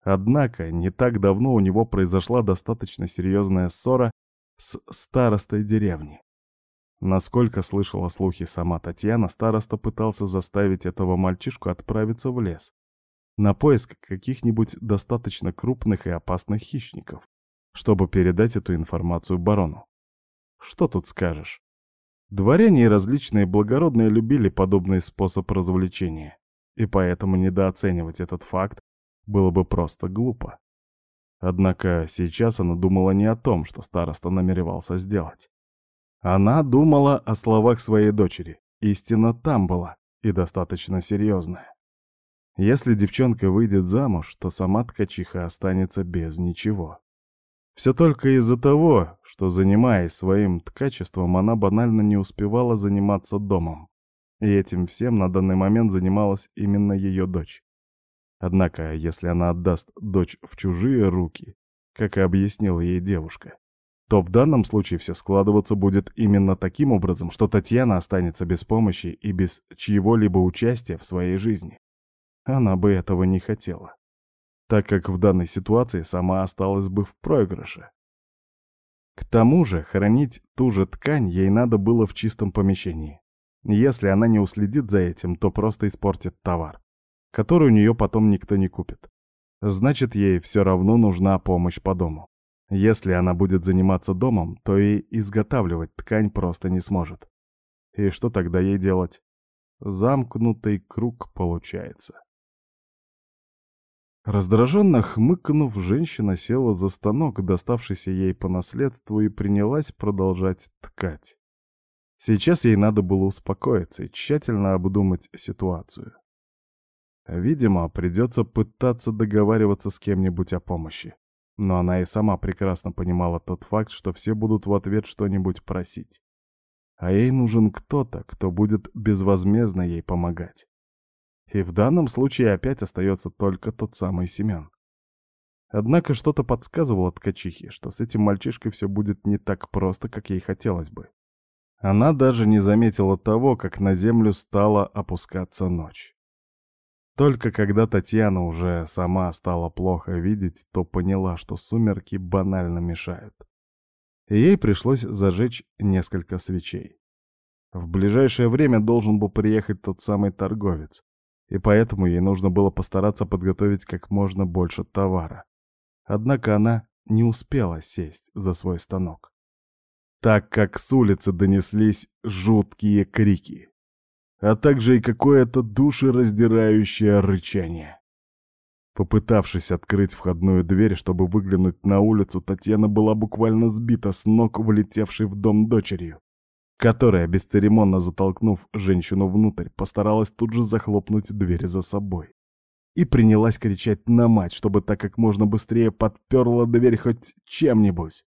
Однако, не так давно у него произошла достаточно серьезная ссора с старостой деревни. Насколько слышала слухи сама Татьяна, староста пытался заставить этого мальчишку отправиться в лес на поиск каких-нибудь достаточно крупных и опасных хищников, чтобы передать эту информацию барону. Что тут скажешь? Дворяне и различные благородные любили подобный способ развлечения, и поэтому недооценивать этот факт было бы просто глупо. Однако сейчас она думала не о том, что староста намеревался сделать. Она думала о словах своей дочери. Истина там была, и достаточно серьезная. Если девчонка выйдет замуж, то сама ткачиха останется без ничего. Все только из-за того, что, занимаясь своим ткачеством, она банально не успевала заниматься домом. И этим всем на данный момент занималась именно ее дочь. Однако, если она отдаст дочь в чужие руки, как и объяснила ей девушка, то в данном случае все складываться будет именно таким образом, что Татьяна останется без помощи и без чьего-либо участия в своей жизни. Она бы этого не хотела, так как в данной ситуации сама осталась бы в проигрыше. К тому же хранить ту же ткань ей надо было в чистом помещении. Если она не уследит за этим, то просто испортит товар, который у нее потом никто не купит. Значит, ей все равно нужна помощь по дому. Если она будет заниматься домом, то и изготавливать ткань просто не сможет. И что тогда ей делать? Замкнутый круг получается. Раздраженно хмыкнув, женщина села за станок, доставшийся ей по наследству, и принялась продолжать ткать. Сейчас ей надо было успокоиться и тщательно обдумать ситуацию. Видимо, придется пытаться договариваться с кем-нибудь о помощи. Но она и сама прекрасно понимала тот факт, что все будут в ответ что-нибудь просить. А ей нужен кто-то, кто будет безвозмездно ей помогать. И в данном случае опять остается только тот самый Семен. Однако что-то подсказывало ткачихе, что с этим мальчишкой все будет не так просто, как ей хотелось бы. Она даже не заметила того, как на землю стала опускаться ночь. Только когда Татьяна уже сама стала плохо видеть, то поняла, что сумерки банально мешают. Ей пришлось зажечь несколько свечей. В ближайшее время должен был приехать тот самый торговец, и поэтому ей нужно было постараться подготовить как можно больше товара. Однако она не успела сесть за свой станок, так как с улицы донеслись жуткие крики а также и какое-то душераздирающее рычание. Попытавшись открыть входную дверь, чтобы выглянуть на улицу, Татьяна была буквально сбита с ног, влетевшей в дом дочерью, которая, бесцеремонно затолкнув женщину внутрь, постаралась тут же захлопнуть дверь за собой. И принялась кричать на мать, чтобы так как можно быстрее подперла дверь хоть чем-нибудь.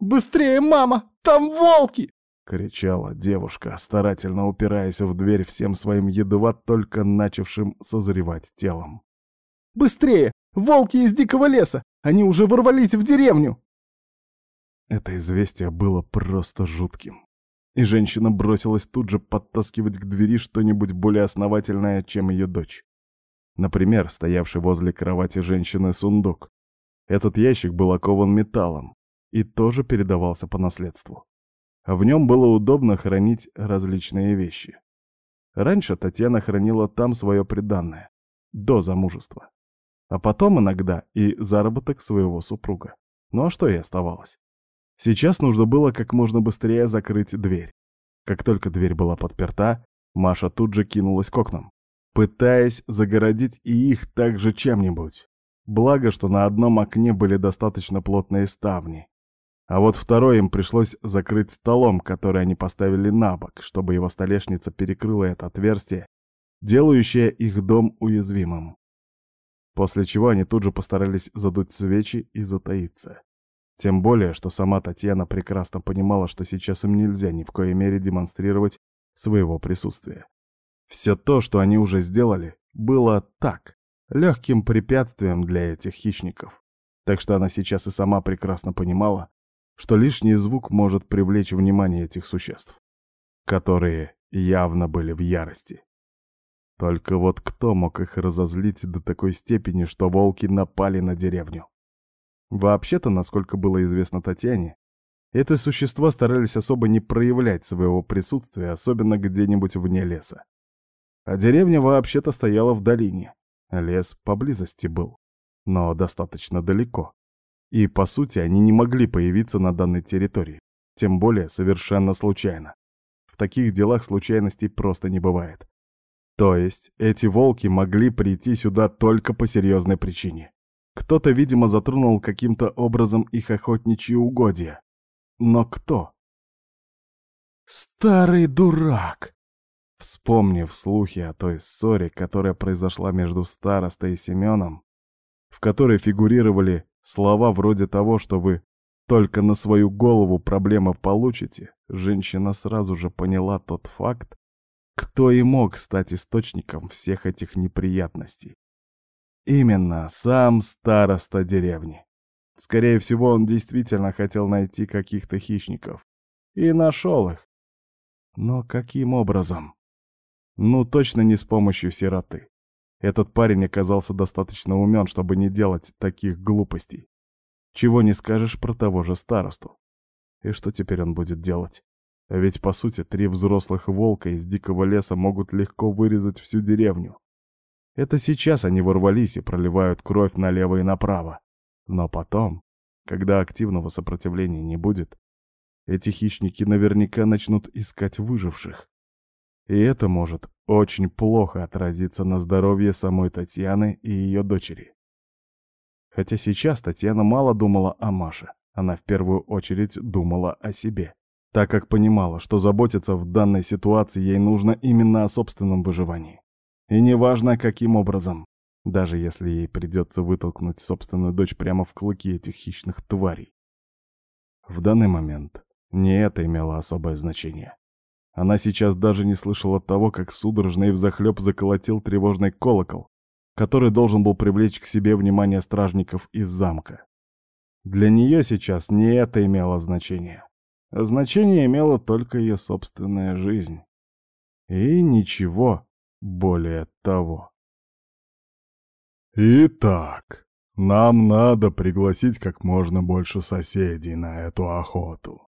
«Быстрее, мама! Там волки!» Кричала девушка, старательно упираясь в дверь всем своим едва только начавшим созревать телом. «Быстрее! Волки из дикого леса! Они уже ворвались в деревню!» Это известие было просто жутким. И женщина бросилась тут же подтаскивать к двери что-нибудь более основательное, чем ее дочь. Например, стоявший возле кровати женщины сундук. Этот ящик был окован металлом и тоже передавался по наследству. В нем было удобно хранить различные вещи. Раньше Татьяна хранила там свое приданное, до замужества. А потом иногда и заработок своего супруга. Ну а что ей оставалось? Сейчас нужно было как можно быстрее закрыть дверь. Как только дверь была подперта, Маша тут же кинулась к окнам, пытаясь загородить и их также чем-нибудь. Благо, что на одном окне были достаточно плотные ставни, А вот второй им пришлось закрыть столом, который они поставили на бок, чтобы его столешница перекрыла это отверстие, делающее их дом уязвимым. После чего они тут же постарались задуть свечи и затаиться. Тем более, что сама Татьяна прекрасно понимала, что сейчас им нельзя ни в коей мере демонстрировать своего присутствия. Все то, что они уже сделали, было так, легким препятствием для этих хищников. Так что она сейчас и сама прекрасно понимала, что лишний звук может привлечь внимание этих существ, которые явно были в ярости. Только вот кто мог их разозлить до такой степени, что волки напали на деревню? Вообще-то, насколько было известно Татьяне, эти существа старались особо не проявлять своего присутствия, особенно где-нибудь вне леса. А деревня вообще-то стояла в долине. Лес поблизости был, но достаточно далеко. И, по сути, они не могли появиться на данной территории, тем более совершенно случайно. В таких делах случайностей просто не бывает. То есть эти волки могли прийти сюда только по серьезной причине. Кто-то, видимо, затронул каким-то образом их охотничьи угодья. Но кто? «Старый дурак!» Вспомнив слухи о той ссоре, которая произошла между старостой и Семеном, в которой фигурировали слова вроде того, что вы только на свою голову проблемы получите, женщина сразу же поняла тот факт, кто и мог стать источником всех этих неприятностей? Именно сам староста деревни. Скорее всего, он действительно хотел найти каких-то хищников. И нашел их. Но каким образом? Ну, точно не с помощью сироты. Этот парень оказался достаточно умен, чтобы не делать таких глупостей. Чего не скажешь про того же старосту. И что теперь он будет делать? Ведь, по сути, три взрослых волка из дикого леса могут легко вырезать всю деревню. Это сейчас они ворвались и проливают кровь налево и направо. Но потом, когда активного сопротивления не будет, эти хищники наверняка начнут искать выживших. И это может очень плохо отразиться на здоровье самой Татьяны и ее дочери. Хотя сейчас Татьяна мало думала о Маше, она в первую очередь думала о себе так как понимала, что заботиться в данной ситуации ей нужно именно о собственном выживании. И неважно, каким образом, даже если ей придется вытолкнуть собственную дочь прямо в клыки этих хищных тварей. В данный момент не это имело особое значение. Она сейчас даже не слышала того, как судорожно и взахлеб заколотил тревожный колокол, который должен был привлечь к себе внимание стражников из замка. Для нее сейчас не это имело значение. Значение имела только ее собственная жизнь. И ничего более того. Итак, нам надо пригласить как можно больше соседей на эту охоту.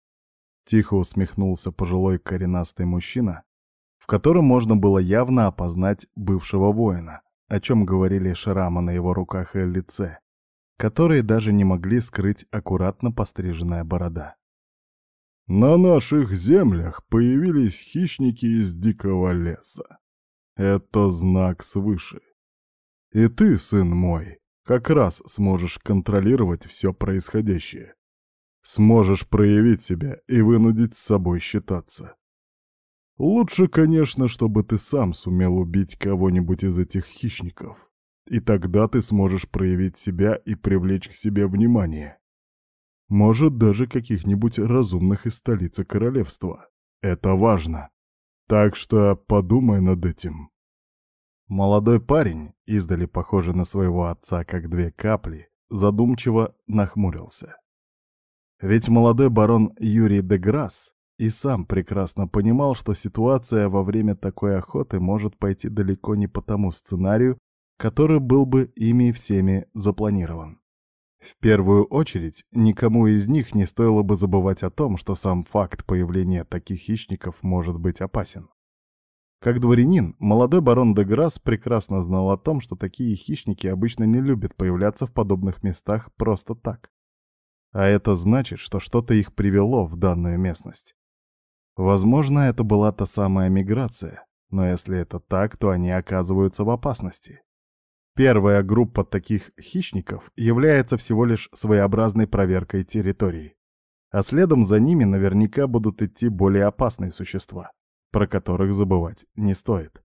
Тихо усмехнулся пожилой коренастый мужчина, в котором можно было явно опознать бывшего воина, о чем говорили шрамы на его руках и лице, которые даже не могли скрыть аккуратно постриженная борода. На наших землях появились хищники из дикого леса. Это знак свыше. И ты, сын мой, как раз сможешь контролировать все происходящее. Сможешь проявить себя и вынудить с собой считаться. Лучше, конечно, чтобы ты сам сумел убить кого-нибудь из этих хищников. И тогда ты сможешь проявить себя и привлечь к себе внимание. Может, даже каких-нибудь разумных из столицы королевства. Это важно. Так что подумай над этим. Молодой парень, издали похожий на своего отца как две капли, задумчиво нахмурился. Ведь молодой барон Юрий де Грасс и сам прекрасно понимал, что ситуация во время такой охоты может пойти далеко не по тому сценарию, который был бы ими всеми запланирован. В первую очередь, никому из них не стоило бы забывать о том, что сам факт появления таких хищников может быть опасен. Как дворянин, молодой барон де Грасс прекрасно знал о том, что такие хищники обычно не любят появляться в подобных местах просто так. А это значит, что что-то их привело в данную местность. Возможно, это была та самая миграция, но если это так, то они оказываются в опасности. Первая группа таких хищников является всего лишь своеобразной проверкой территории. А следом за ними наверняка будут идти более опасные существа, про которых забывать не стоит.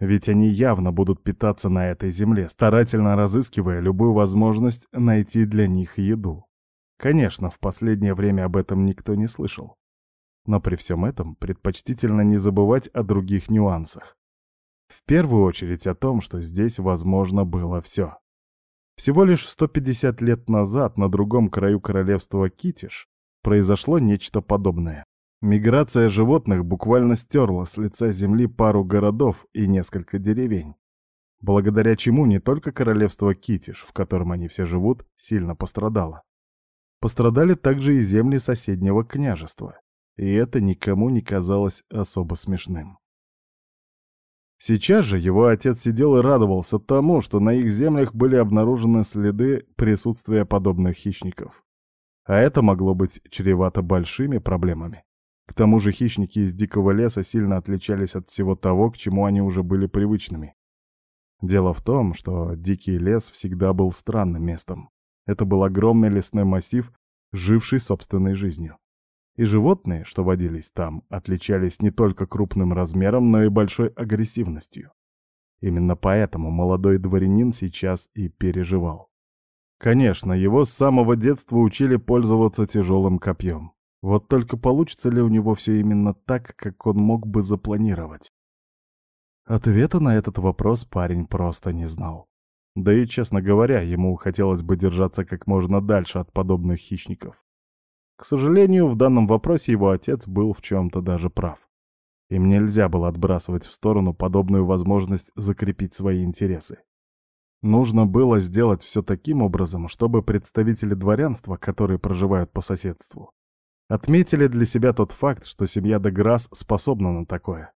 Ведь они явно будут питаться на этой земле, старательно разыскивая любую возможность найти для них еду. Конечно, в последнее время об этом никто не слышал. Но при всем этом предпочтительно не забывать о других нюансах. В первую очередь о том, что здесь возможно было все. Всего лишь 150 лет назад на другом краю королевства Китиш произошло нечто подобное. Миграция животных буквально стерла с лица земли пару городов и несколько деревень. Благодаря чему не только королевство Китиш, в котором они все живут, сильно пострадало. Пострадали также и земли соседнего княжества, и это никому не казалось особо смешным. Сейчас же его отец сидел и радовался тому, что на их землях были обнаружены следы присутствия подобных хищников. А это могло быть чревато большими проблемами. К тому же хищники из дикого леса сильно отличались от всего того, к чему они уже были привычными. Дело в том, что дикий лес всегда был странным местом. Это был огромный лесной массив, живший собственной жизнью. И животные, что водились там, отличались не только крупным размером, но и большой агрессивностью. Именно поэтому молодой дворянин сейчас и переживал. Конечно, его с самого детства учили пользоваться тяжелым копьем. Вот только получится ли у него все именно так, как он мог бы запланировать? Ответа на этот вопрос парень просто не знал. Да и, честно говоря, ему хотелось бы держаться как можно дальше от подобных хищников. К сожалению, в данном вопросе его отец был в чем-то даже прав. Им нельзя было отбрасывать в сторону подобную возможность закрепить свои интересы. Нужно было сделать все таким образом, чтобы представители дворянства, которые проживают по соседству, отметили для себя тот факт, что семья Деграсс способна на такое.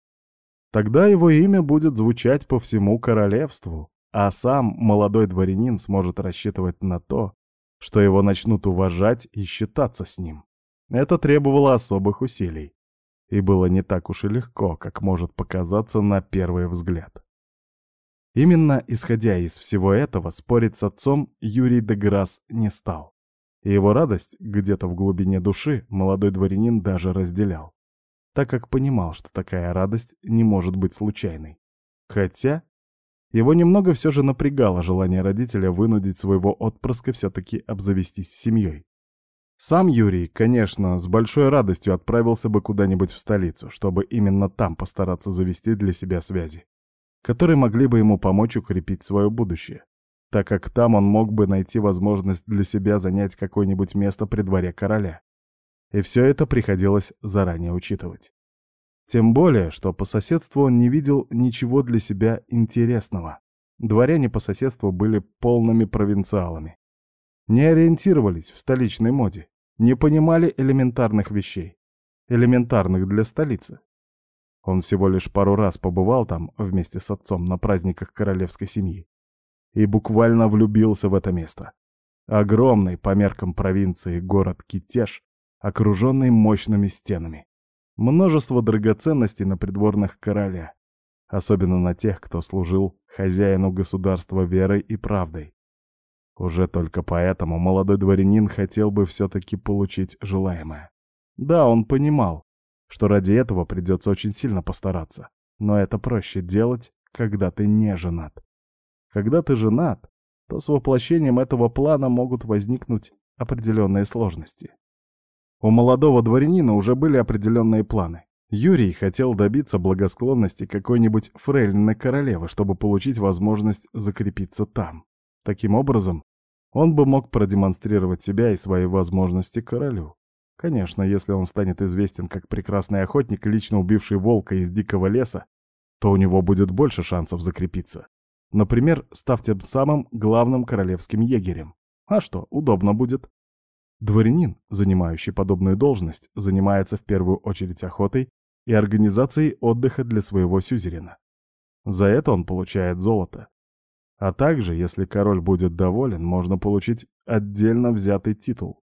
Тогда его имя будет звучать по всему королевству, а сам молодой дворянин сможет рассчитывать на то, что его начнут уважать и считаться с ним. Это требовало особых усилий. И было не так уж и легко, как может показаться на первый взгляд. Именно исходя из всего этого, спорить с отцом Юрий Деграсс не стал. И его радость где-то в глубине души молодой дворянин даже разделял, так как понимал, что такая радость не может быть случайной. Хотя его немного все же напрягало желание родителя вынудить своего отпрыска все-таки обзавестись семьей. Сам Юрий, конечно, с большой радостью отправился бы куда-нибудь в столицу, чтобы именно там постараться завести для себя связи, которые могли бы ему помочь укрепить свое будущее так как там он мог бы найти возможность для себя занять какое-нибудь место при дворе короля. И все это приходилось заранее учитывать. Тем более, что по соседству он не видел ничего для себя интересного. Дворяне по соседству были полными провинциалами. Не ориентировались в столичной моде, не понимали элементарных вещей, элементарных для столицы. Он всего лишь пару раз побывал там вместе с отцом на праздниках королевской семьи и буквально влюбился в это место. Огромный по меркам провинции город Китеж, окруженный мощными стенами. Множество драгоценностей на придворных короля, особенно на тех, кто служил хозяину государства верой и правдой. Уже только поэтому молодой дворянин хотел бы все-таки получить желаемое. Да, он понимал, что ради этого придется очень сильно постараться, но это проще делать, когда ты не женат. Когда ты женат, то с воплощением этого плана могут возникнуть определенные сложности. У молодого дворянина уже были определенные планы. Юрий хотел добиться благосклонности какой-нибудь фрейлины королевы, чтобы получить возможность закрепиться там. Таким образом, он бы мог продемонстрировать себя и свои возможности королю. Конечно, если он станет известен как прекрасный охотник, лично убивший волка из дикого леса, то у него будет больше шансов закрепиться. Например, став тем самым главным королевским егерем. А что, удобно будет. Дворянин, занимающий подобную должность, занимается в первую очередь охотой и организацией отдыха для своего сюзерена. За это он получает золото. А также, если король будет доволен, можно получить отдельно взятый титул.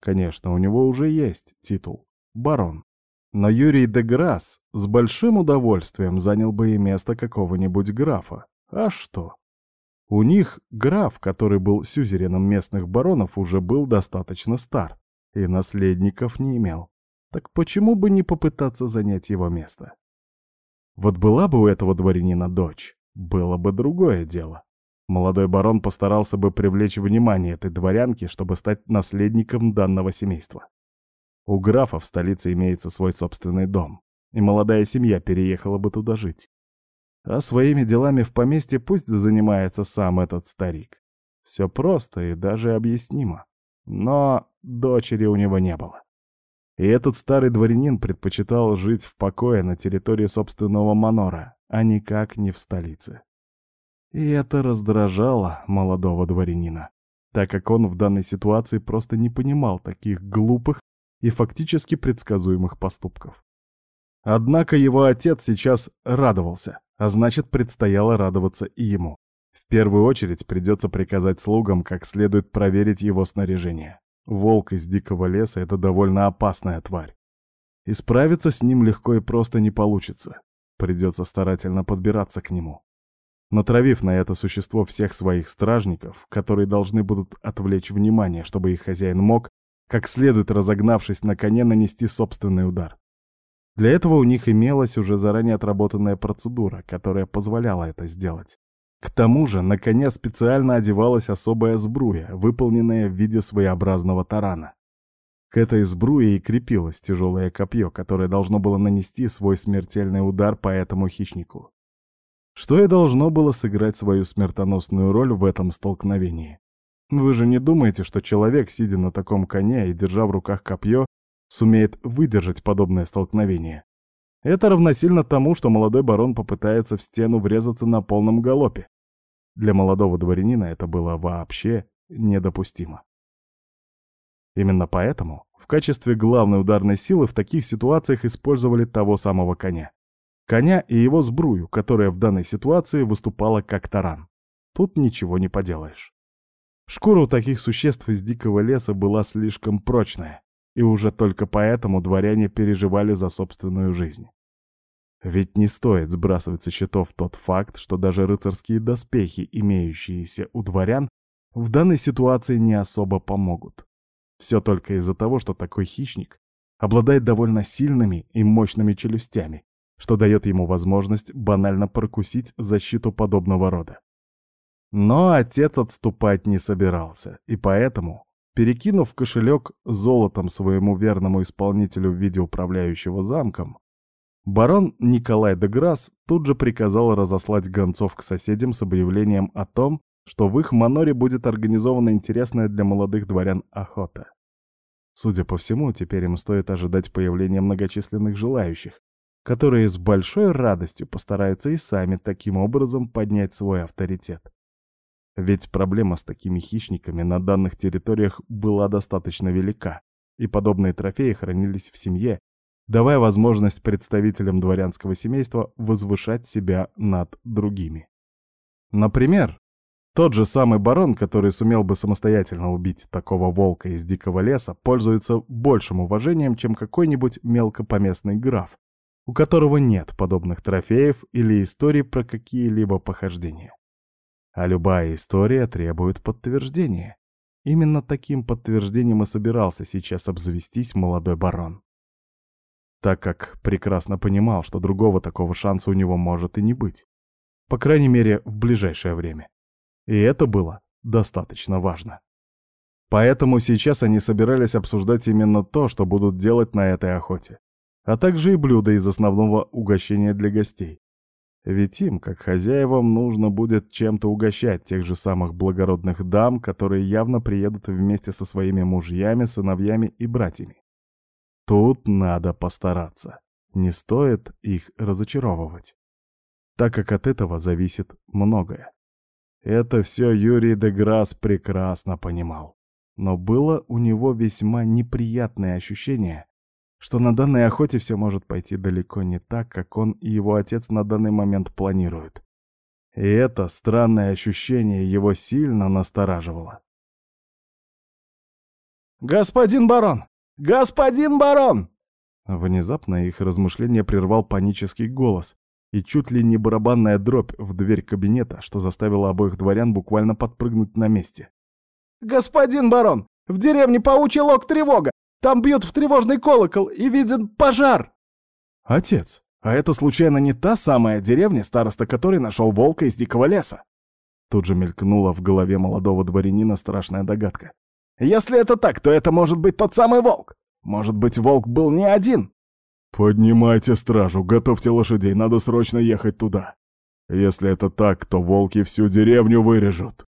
Конечно, у него уже есть титул — барон. Но Юрий де Грасс с большим удовольствием занял бы и место какого-нибудь графа. А что? У них граф, который был сюзереном местных баронов, уже был достаточно стар и наследников не имел. Так почему бы не попытаться занять его место? Вот была бы у этого дворянина дочь, было бы другое дело. Молодой барон постарался бы привлечь внимание этой дворянки, чтобы стать наследником данного семейства. У графа в столице имеется свой собственный дом, и молодая семья переехала бы туда жить. А своими делами в поместье пусть занимается сам этот старик. Все просто и даже объяснимо. Но дочери у него не было. И этот старый дворянин предпочитал жить в покое на территории собственного манора, а никак не в столице. И это раздражало молодого дворянина, так как он в данной ситуации просто не понимал таких глупых и фактически предсказуемых поступков. Однако его отец сейчас радовался, а значит, предстояло радоваться и ему. В первую очередь придется приказать слугам как следует проверить его снаряжение. Волк из дикого леса — это довольно опасная тварь. И справиться с ним легко и просто не получится. Придется старательно подбираться к нему. Натравив на это существо всех своих стражников, которые должны будут отвлечь внимание, чтобы их хозяин мог, как следует разогнавшись на коне, нанести собственный удар. Для этого у них имелась уже заранее отработанная процедура, которая позволяла это сделать. К тому же на коня специально одевалась особая сбруя, выполненная в виде своеобразного тарана. К этой сбруе и крепилось тяжелое копье, которое должно было нанести свой смертельный удар по этому хищнику. Что и должно было сыграть свою смертоносную роль в этом столкновении. Вы же не думаете, что человек, сидя на таком коне и держа в руках копье, сумеет выдержать подобное столкновение? Это равносильно тому, что молодой барон попытается в стену врезаться на полном галопе. Для молодого дворянина это было вообще недопустимо. Именно поэтому в качестве главной ударной силы в таких ситуациях использовали того самого коня. Коня и его сбрую, которая в данной ситуации выступала как таран. Тут ничего не поделаешь. Шкура у таких существ из дикого леса была слишком прочная, и уже только поэтому дворяне переживали за собственную жизнь. Ведь не стоит сбрасывать со счетов тот факт, что даже рыцарские доспехи, имеющиеся у дворян, в данной ситуации не особо помогут. Все только из-за того, что такой хищник обладает довольно сильными и мощными челюстями, что дает ему возможность банально прокусить защиту подобного рода. Но отец отступать не собирался, и поэтому, перекинув кошелек золотом своему верному исполнителю в виде управляющего замком, барон Николай де Грасс тут же приказал разослать гонцов к соседям с объявлением о том, что в их маноре будет организована интересная для молодых дворян охота. Судя по всему, теперь им стоит ожидать появления многочисленных желающих, которые с большой радостью постараются и сами таким образом поднять свой авторитет. Ведь проблема с такими хищниками на данных территориях была достаточно велика, и подобные трофеи хранились в семье, давая возможность представителям дворянского семейства возвышать себя над другими. Например, тот же самый барон, который сумел бы самостоятельно убить такого волка из дикого леса, пользуется большим уважением, чем какой-нибудь мелкопоместный граф, у которого нет подобных трофеев или историй про какие-либо похождения. А любая история требует подтверждения. Именно таким подтверждением и собирался сейчас обзавестись молодой барон. Так как прекрасно понимал, что другого такого шанса у него может и не быть. По крайней мере, в ближайшее время. И это было достаточно важно. Поэтому сейчас они собирались обсуждать именно то, что будут делать на этой охоте а также и блюда из основного угощения для гостей. Ведь им, как хозяевам, нужно будет чем-то угощать тех же самых благородных дам, которые явно приедут вместе со своими мужьями, сыновьями и братьями. Тут надо постараться. Не стоит их разочаровывать, так как от этого зависит многое. Это все Юрий де прекрасно понимал. Но было у него весьма неприятное ощущение, что на данной охоте все может пойти далеко не так, как он и его отец на данный момент планируют. И это странное ощущение его сильно настораживало. «Господин барон! Господин барон!» Внезапно их размышление прервал панический голос и чуть ли не барабанная дробь в дверь кабинета, что заставило обоих дворян буквально подпрыгнуть на месте. «Господин барон! В деревне паучий лог тревога! Там бьют в тревожный колокол, и виден пожар!» «Отец, а это случайно не та самая деревня, староста которой нашел волка из дикого леса?» Тут же мелькнула в голове молодого дворянина страшная догадка. «Если это так, то это может быть тот самый волк! Может быть, волк был не один?» «Поднимайте стражу, готовьте лошадей, надо срочно ехать туда. Если это так, то волки всю деревню вырежут».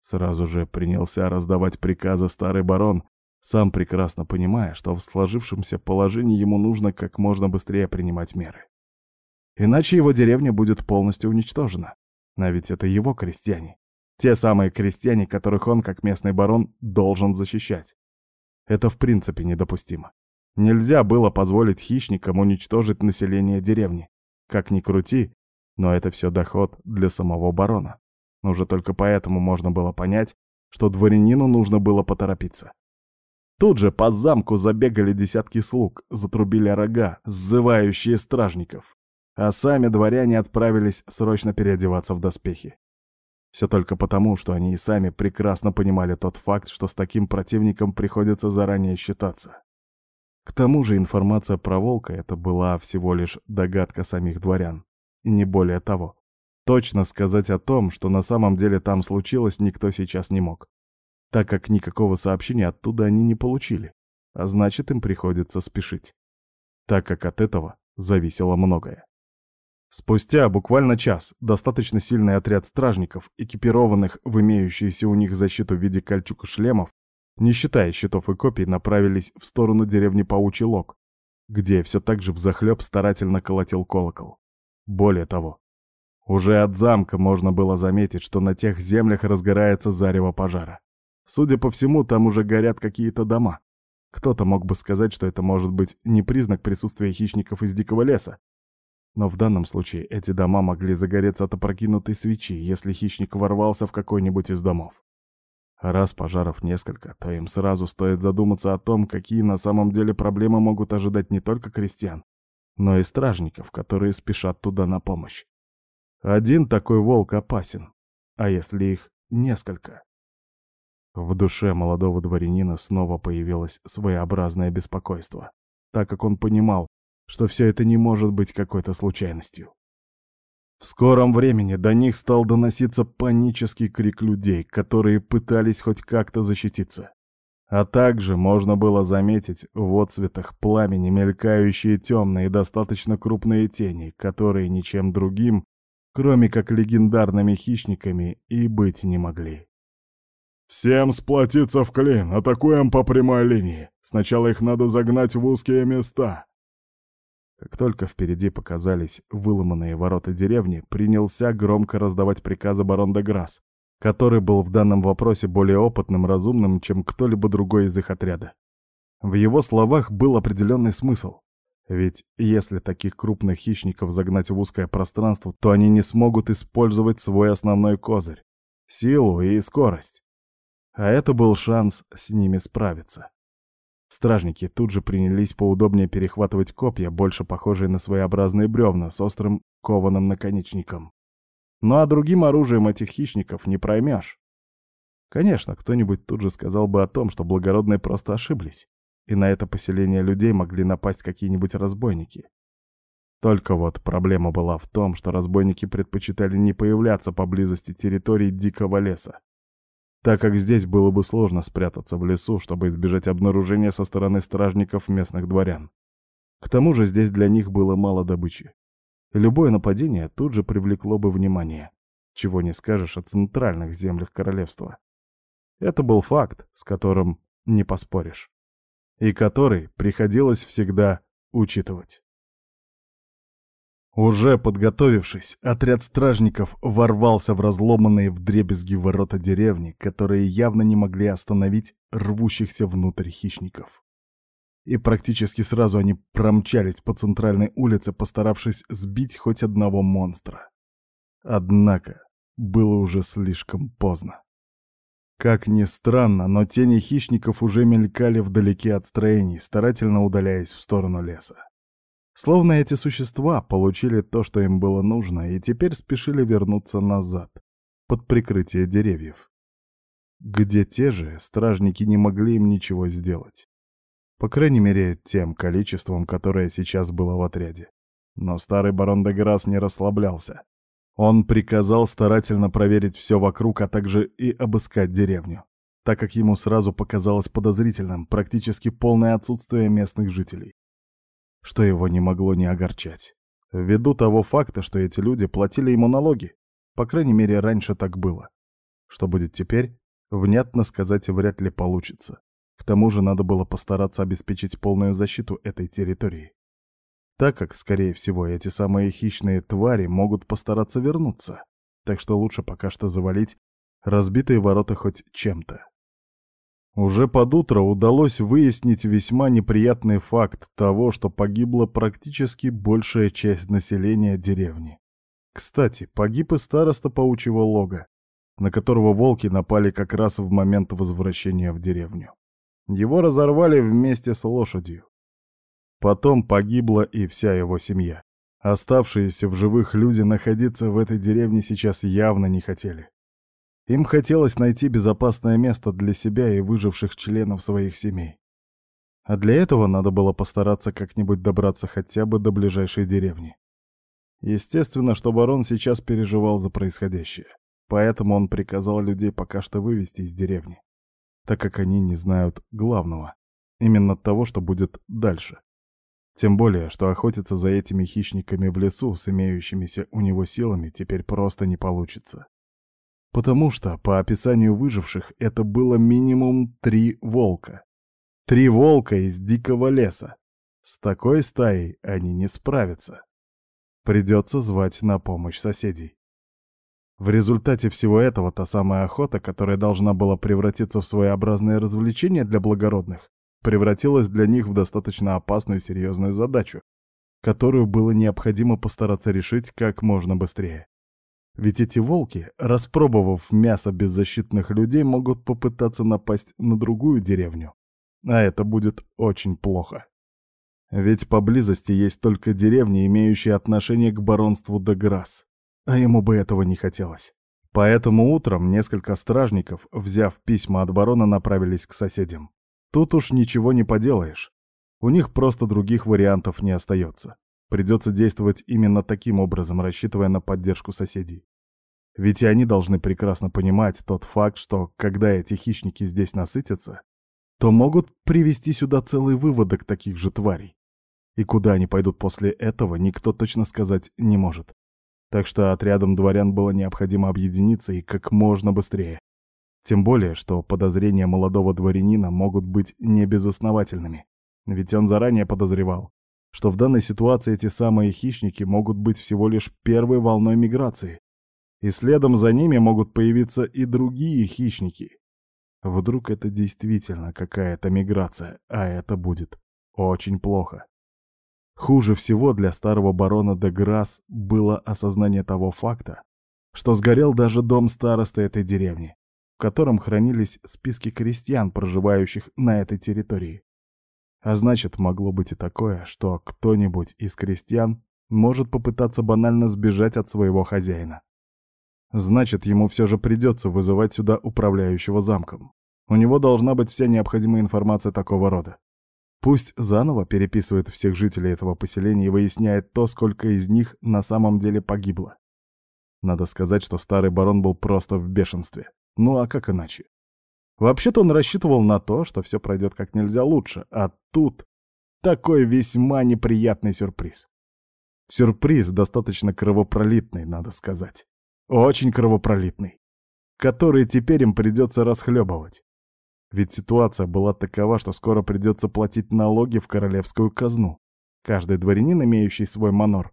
Сразу же принялся раздавать приказы старый барон, сам прекрасно понимая, что в сложившемся положении ему нужно как можно быстрее принимать меры. Иначе его деревня будет полностью уничтожена. А ведь это его крестьяне. Те самые крестьяне, которых он, как местный барон, должен защищать. Это в принципе недопустимо. Нельзя было позволить хищникам уничтожить население деревни. Как ни крути, но это все доход для самого барона. Уже только поэтому можно было понять, что дворянину нужно было поторопиться. Тут же по замку забегали десятки слуг, затрубили рога, сзывающие стражников. А сами дворяне отправились срочно переодеваться в доспехи. Все только потому, что они и сами прекрасно понимали тот факт, что с таким противником приходится заранее считаться. К тому же информация про волка — это была всего лишь догадка самих дворян, и не более того. Точно сказать о том, что на самом деле там случилось, никто сейчас не мог, так как никакого сообщения оттуда они не получили, а значит им приходится спешить, так как от этого зависело многое. Спустя буквально час достаточно сильный отряд стражников, экипированных в имеющуюся у них защиту в виде кольчуг шлемов, не считая щитов и копий, направились в сторону деревни Паучий Лог, где все так же взахлеб старательно колотил колокол. Более того, уже от замка можно было заметить, что на тех землях разгорается зарево пожара. Судя по всему, там уже горят какие-то дома. Кто-то мог бы сказать, что это может быть не признак присутствия хищников из дикого леса. Но в данном случае эти дома могли загореться от опрокинутой свечи, если хищник ворвался в какой-нибудь из домов. Раз пожаров несколько, то им сразу стоит задуматься о том, какие на самом деле проблемы могут ожидать не только крестьян, но и стражников, которые спешат туда на помощь. Один такой волк опасен, а если их несколько? В душе молодого дворянина снова появилось своеобразное беспокойство, так как он понимал, что все это не может быть какой-то случайностью. В скором времени до них стал доноситься панический крик людей, которые пытались хоть как-то защититься. А также можно было заметить в отцветах пламени мелькающие темные и достаточно крупные тени, которые ничем другим, кроме как легендарными хищниками, и быть не могли. «Всем сплотиться в клин, атакуем по прямой линии. Сначала их надо загнать в узкие места», как только впереди показались выломанные ворота деревни, принялся громко раздавать приказы барон де Грасс, который был в данном вопросе более опытным, разумным, чем кто-либо другой из их отряда. В его словах был определенный смысл. Ведь если таких крупных хищников загнать в узкое пространство, то они не смогут использовать свой основной козырь — силу и скорость. А это был шанс с ними справиться. Стражники тут же принялись поудобнее перехватывать копья, больше похожие на своеобразные бревна с острым кованым наконечником. Ну а другим оружием этих хищников не проймешь. Конечно, кто-нибудь тут же сказал бы о том, что благородные просто ошиблись, и на это поселение людей могли напасть какие-нибудь разбойники. Только вот проблема была в том, что разбойники предпочитали не появляться поблизости территории дикого леса, так как здесь было бы сложно спрятаться в лесу, чтобы избежать обнаружения со стороны стражников местных дворян. К тому же здесь для них было мало добычи. Любое нападение тут же привлекло бы внимание, чего не скажешь о центральных землях королевства. Это был факт, с которым не поспоришь, и который приходилось всегда учитывать. Уже подготовившись, отряд стражников ворвался в разломанные вдребезги ворота деревни, которые явно не могли остановить рвущихся внутрь хищников. И практически сразу они промчались по центральной улице, постаравшись сбить хоть одного монстра. Однако было уже слишком поздно. Как ни странно, но тени хищников уже мелькали вдалеке от строений, старательно удаляясь в сторону леса. Словно эти существа получили то, что им было нужно, и теперь спешили вернуться назад, под прикрытие деревьев. Где те же стражники не могли им ничего сделать. По крайней мере, тем количеством, которое сейчас было в отряде. Но старый барон Деграсс не расслаблялся. Он приказал старательно проверить все вокруг, а также и обыскать деревню, так как ему сразу показалось подозрительным практически полное отсутствие местных жителей, что его не могло не огорчать. Ввиду того факта, что эти люди платили ему налоги, по крайней мере, раньше так было. Что будет теперь, внятно сказать вряд ли получится. К тому же надо было постараться обеспечить полную защиту этой территории так как, скорее всего, эти самые хищные твари могут постараться вернуться, так что лучше пока что завалить разбитые ворота хоть чем-то. Уже под утро удалось выяснить весьма неприятный факт того, что погибла практически большая часть населения деревни. Кстати, погиб и староста паучьего лога, на которого волки напали как раз в момент возвращения в деревню. Его разорвали вместе с лошадью. Потом погибла и вся его семья. Оставшиеся в живых люди находиться в этой деревне сейчас явно не хотели. Им хотелось найти безопасное место для себя и выживших членов своих семей. А для этого надо было постараться как-нибудь добраться хотя бы до ближайшей деревни. Естественно, что барон сейчас переживал за происходящее, поэтому он приказал людей пока что вывести из деревни, так как они не знают главного, именно того, что будет дальше. Тем более, что охотиться за этими хищниками в лесу с имеющимися у него силами теперь просто не получится. Потому что, по описанию выживших, это было минимум три волка. Три волка из дикого леса. С такой стаей они не справятся. Придется звать на помощь соседей. В результате всего этого та самая охота, которая должна была превратиться в своеобразное развлечение для благородных, превратилась для них в достаточно опасную и серьезную задачу, которую было необходимо постараться решить как можно быстрее. Ведь эти волки, распробовав мясо беззащитных людей, могут попытаться напасть на другую деревню. А это будет очень плохо. Ведь поблизости есть только деревни, имеющие отношение к баронству Деграсс. А ему бы этого не хотелось. Поэтому утром несколько стражников, взяв письма от барона, направились к соседям. Тут уж ничего не поделаешь. У них просто других вариантов не остается. Придется действовать именно таким образом, рассчитывая на поддержку соседей. Ведь и они должны прекрасно понимать тот факт, что когда эти хищники здесь насытятся, то могут привести сюда целый выводок таких же тварей. И куда они пойдут после этого, никто точно сказать не может. Так что отрядом дворян было необходимо объединиться и как можно быстрее. Тем более, что подозрения молодого дворянина могут быть небезосновательными. Ведь он заранее подозревал, что в данной ситуации эти самые хищники могут быть всего лишь первой волной миграции. И следом за ними могут появиться и другие хищники. Вдруг это действительно какая-то миграция, а это будет очень плохо. Хуже всего для старого барона де Грасс было осознание того факта, что сгорел даже дом старосты этой деревни в котором хранились списки крестьян, проживающих на этой территории. А значит, могло быть и такое, что кто-нибудь из крестьян может попытаться банально сбежать от своего хозяина. Значит, ему все же придется вызывать сюда управляющего замком. У него должна быть вся необходимая информация такого рода. Пусть заново переписывает всех жителей этого поселения и выясняет то, сколько из них на самом деле погибло. Надо сказать, что старый барон был просто в бешенстве. Ну а как иначе? Вообще-то он рассчитывал на то, что все пройдет как нельзя лучше, а тут такой весьма неприятный сюрприз. Сюрприз достаточно кровопролитный, надо сказать. Очень кровопролитный. Который теперь им придется расхлебывать. Ведь ситуация была такова, что скоро придется платить налоги в королевскую казну. Каждый дворянин, имеющий свой манор,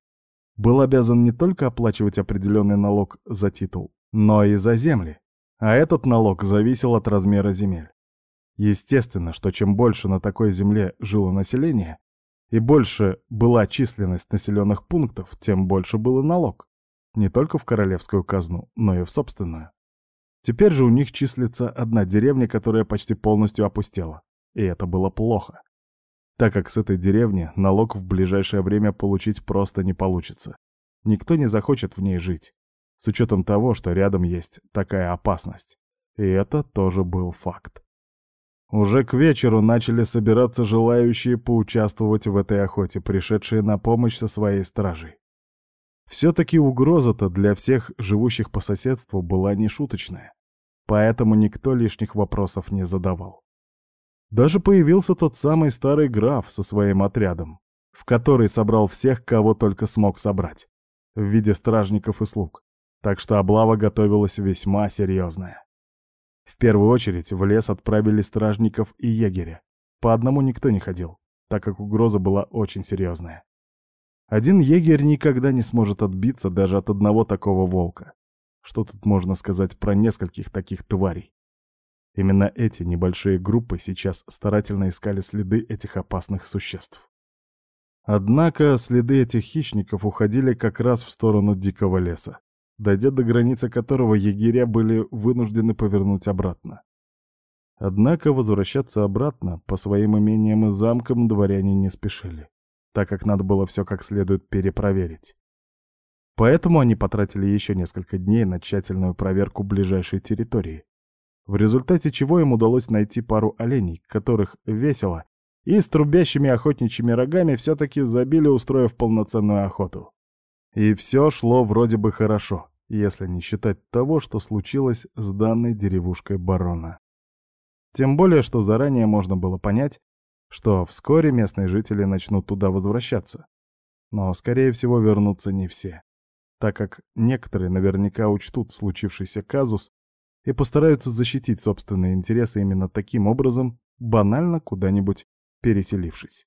был обязан не только оплачивать определенный налог за титул, но и за земли а этот налог зависел от размера земель. Естественно, что чем больше на такой земле жило население, и больше была численность населенных пунктов, тем больше был и налог. Не только в королевскую казну, но и в собственную. Теперь же у них числится одна деревня, которая почти полностью опустела. И это было плохо. Так как с этой деревни налог в ближайшее время получить просто не получится. Никто не захочет в ней жить с учетом того, что рядом есть такая опасность. И это тоже был факт. Уже к вечеру начали собираться желающие поучаствовать в этой охоте, пришедшие на помощь со своей стражей. Все-таки угроза-то для всех живущих по соседству была нешуточная, поэтому никто лишних вопросов не задавал. Даже появился тот самый старый граф со своим отрядом, в который собрал всех, кого только смог собрать, в виде стражников и слуг, так что облава готовилась весьма серьезная. В первую очередь в лес отправили стражников и егеря. По одному никто не ходил, так как угроза была очень серьезная. Один егерь никогда не сможет отбиться даже от одного такого волка. Что тут можно сказать про нескольких таких тварей? Именно эти небольшие группы сейчас старательно искали следы этих опасных существ. Однако следы этих хищников уходили как раз в сторону дикого леса, дойдя до границы которого егеря были вынуждены повернуть обратно. Однако возвращаться обратно по своим имениям и замкам дворяне не спешили так как надо было все как следует перепроверить. Поэтому они потратили еще несколько дней на тщательную проверку ближайшей территории, в результате чего им удалось найти пару оленей, которых весело и с трубящими охотничьими рогами все-таки забили, устроив полноценную охоту. И все шло вроде бы хорошо, если не считать того, что случилось с данной деревушкой барона. Тем более, что заранее можно было понять, что вскоре местные жители начнут туда возвращаться. Но, скорее всего, вернутся не все, так как некоторые наверняка учтут случившийся казус и постараются защитить собственные интересы именно таким образом, банально куда-нибудь переселившись.